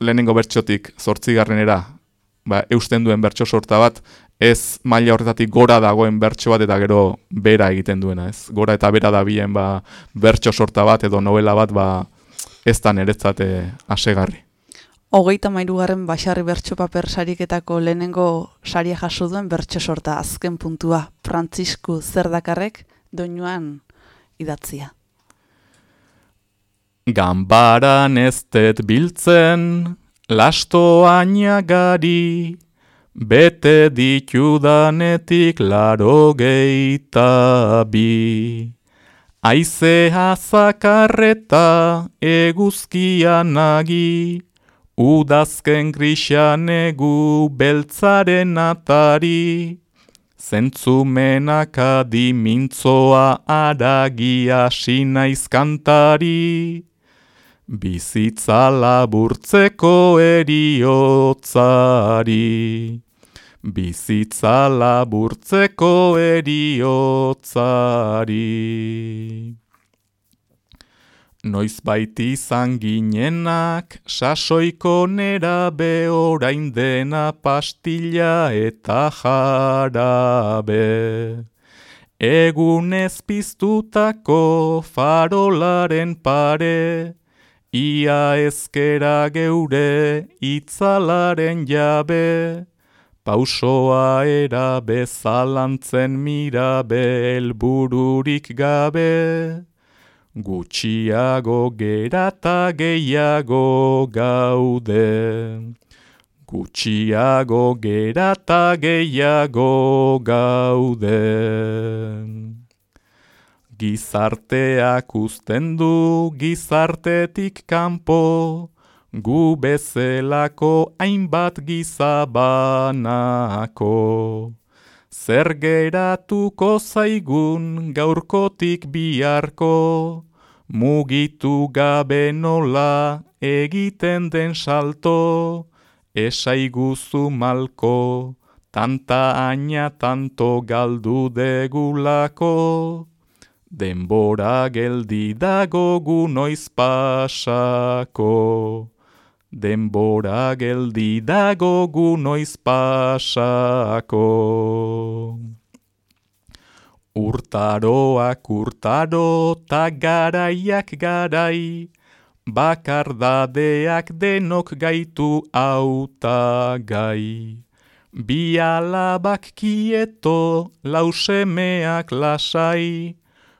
lehenengo bertxotik zortzigarrenera ba, eusten duen bertso sorta bat, ez maila horretatik gora dagoen bertso bat eta gero bera egiten duena, ez? Gora eta bera da bien ba, bertso sorta bat edo novela bat ba, ez da niretzate asegarri. Hogeita mairugarren basarri bertso paper sariketako lehenengo saria jaso duen bertso sorta azken puntua, Frantzisku zerdakarrek doinuan idatzia. Gambaran ez det biltzen, lastoaina gari, bete ditudanetik laro geita bi. Aizea zakarreta eguzkian nagi, udazken grixan egu beltzaren atari, zentzumenak adi mintzoa aragia sinaiz kantari. Bizitza laburtzeko eriotzari. Bizitza laburtzeko eriotzari. Noiz baiti izan ginenak, sasoiko nera behorain dena pastilla eta jarabe. Egunez piztutako farolaren pare, Ia ezkera geure itzalaren jabe, pausoa era bezalantzen mira helbururik gabe, gutxiago gerata gehiago gaude. Gutxiago gerata gehiago gaude. Gizarteak uzten du gizartetik kanpo, gu bezelako hainbat gizabanako. Zer geratuko zaigun gaurkotik biharko, mugitu gabe nola egiten den salto, esaiguzu malko, tanta aina tanto galdu degulako. Denbora geldi dago gu noiz pasako. Denbora geldi dago gu noiz pasako. Urtaroak urtaro ta garaiak garai, bakardadeak denok gaitu autagai. Bi alabak kieto, lausemeak lasai,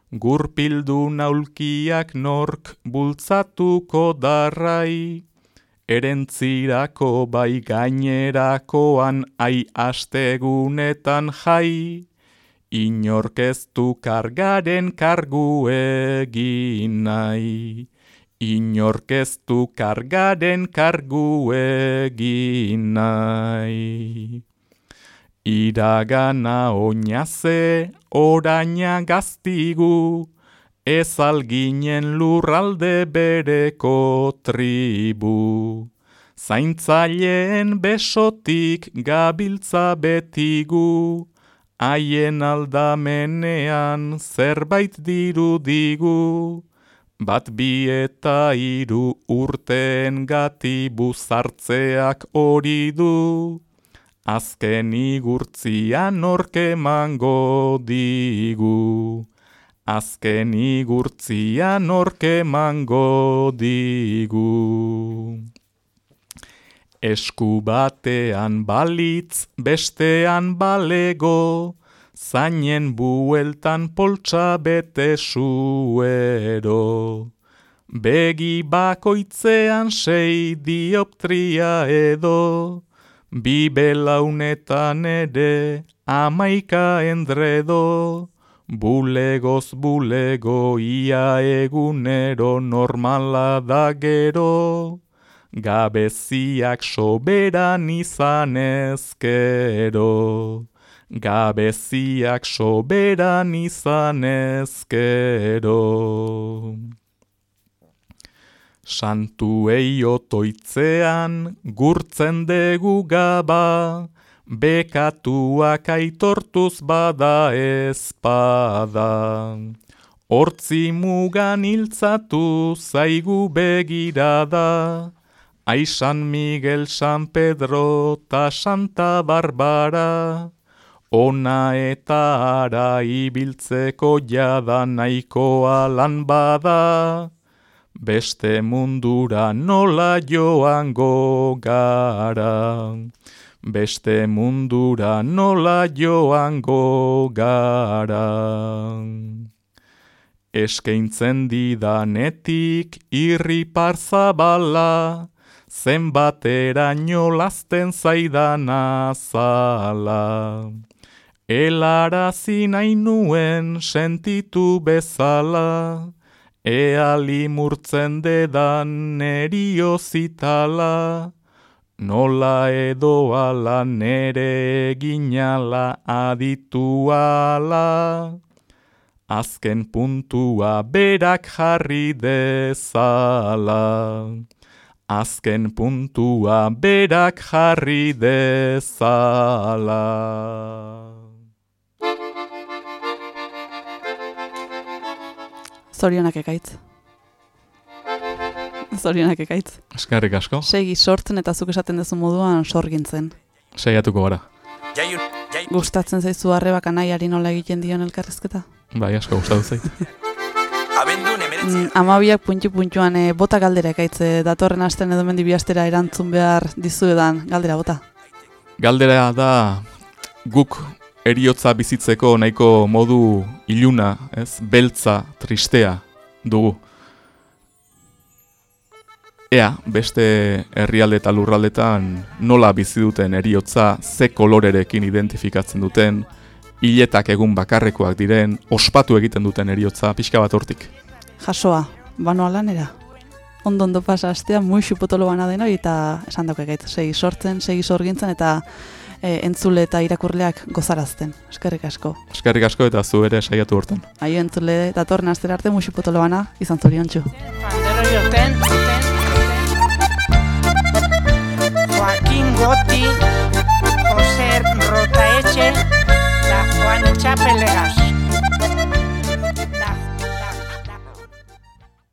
Gurpildu naulkiak nork bultzatuko darrai, erentzirako bai gainerakoan ai astegunetan jai, inorkeztu kargaren kargu egin nahi. Inorkeztu kargaren kargu egin nahi. Iragana oinaze, oraina gaztigu, ez alginen lurralde bereko tribu. Zaintzaileen besotik gabiltza betigu, haien aldamenean zerbait diru digu, bat bi eta hiru urteen gati buzartzeak hori du, azken igurtzia norke mango digu. Azken igurtzia norke mango digu. Esku batean balitz, bestean balego, zainen bueltan poltsa bete suero. Begi bakoitzean sei dioptria edo, bi belaunetan ere amaika endredo, bulegoz bulego ia egunero normala da gero, gabeziak soberan izan ezkero. Gabeziak soberan izan ezkero. Santuei otoitzean gurtzen degu gaba, bekatuak aitortuz bada ezpada. Hortzi mugan hiltzatu zaigu begirada, Ai San Miguel, San Pedro ta Santa Barbara, ona eta ara ibiltzeko jada nahikoa lan bada, beste mundura nola joango gara. Beste mundura nola joango gara. Eskeintzen didanetik irri parzabala, zenbateraino lazten zaidan azala. Elarazi nahi nuen sentitu bezala, ea limurtzen dedan eriozitala, nola edo ala nere eginala adituala, azken puntua berak jarri dezala. Azken puntua berak jarri dezala. Zorionak ekaitz. Zorionak ekaitz. Eskerrik asko, Segi sortzen eta zuk esaten duzu moduan sorgintzen. saiatuko gara. Gustatzen zaizu arrebak anaiari nola egiten dion elkarrizketa? Bai, asko gustatu zait. Mm, amabiak puntu puntuan e, bota galdera ekaitze datorren asten edo mendi bihastera erantzun behar dizuedan galdera bota. Galdera da guk eriotza bizitzeko nahiko modu iluna, ez, beltza, tristea dugu. Ea, beste herrialde eta lurraldetan nola bizi duten eriotza, ze kolorerekin identifikatzen duten, hiletak egun bakarrekoak diren, ospatu egiten duten eriotza, pixka bat hortik. Jasoa, banoa lanera. Ondo ondo pasa astea, muixu potolo bana denoi eta esan dauk egait, segi sortzen, segi sorgintzen eta e, entzule eta irakurleak gozarazten. Eskerrik asko. Eskerrik asko eta zu ere saiatu hortan. Aio entzule datorren astera arte muixu potolo bana izan joten, joten, Joaquín Gotti, José Rotaeche, eta Juan Txapelegas.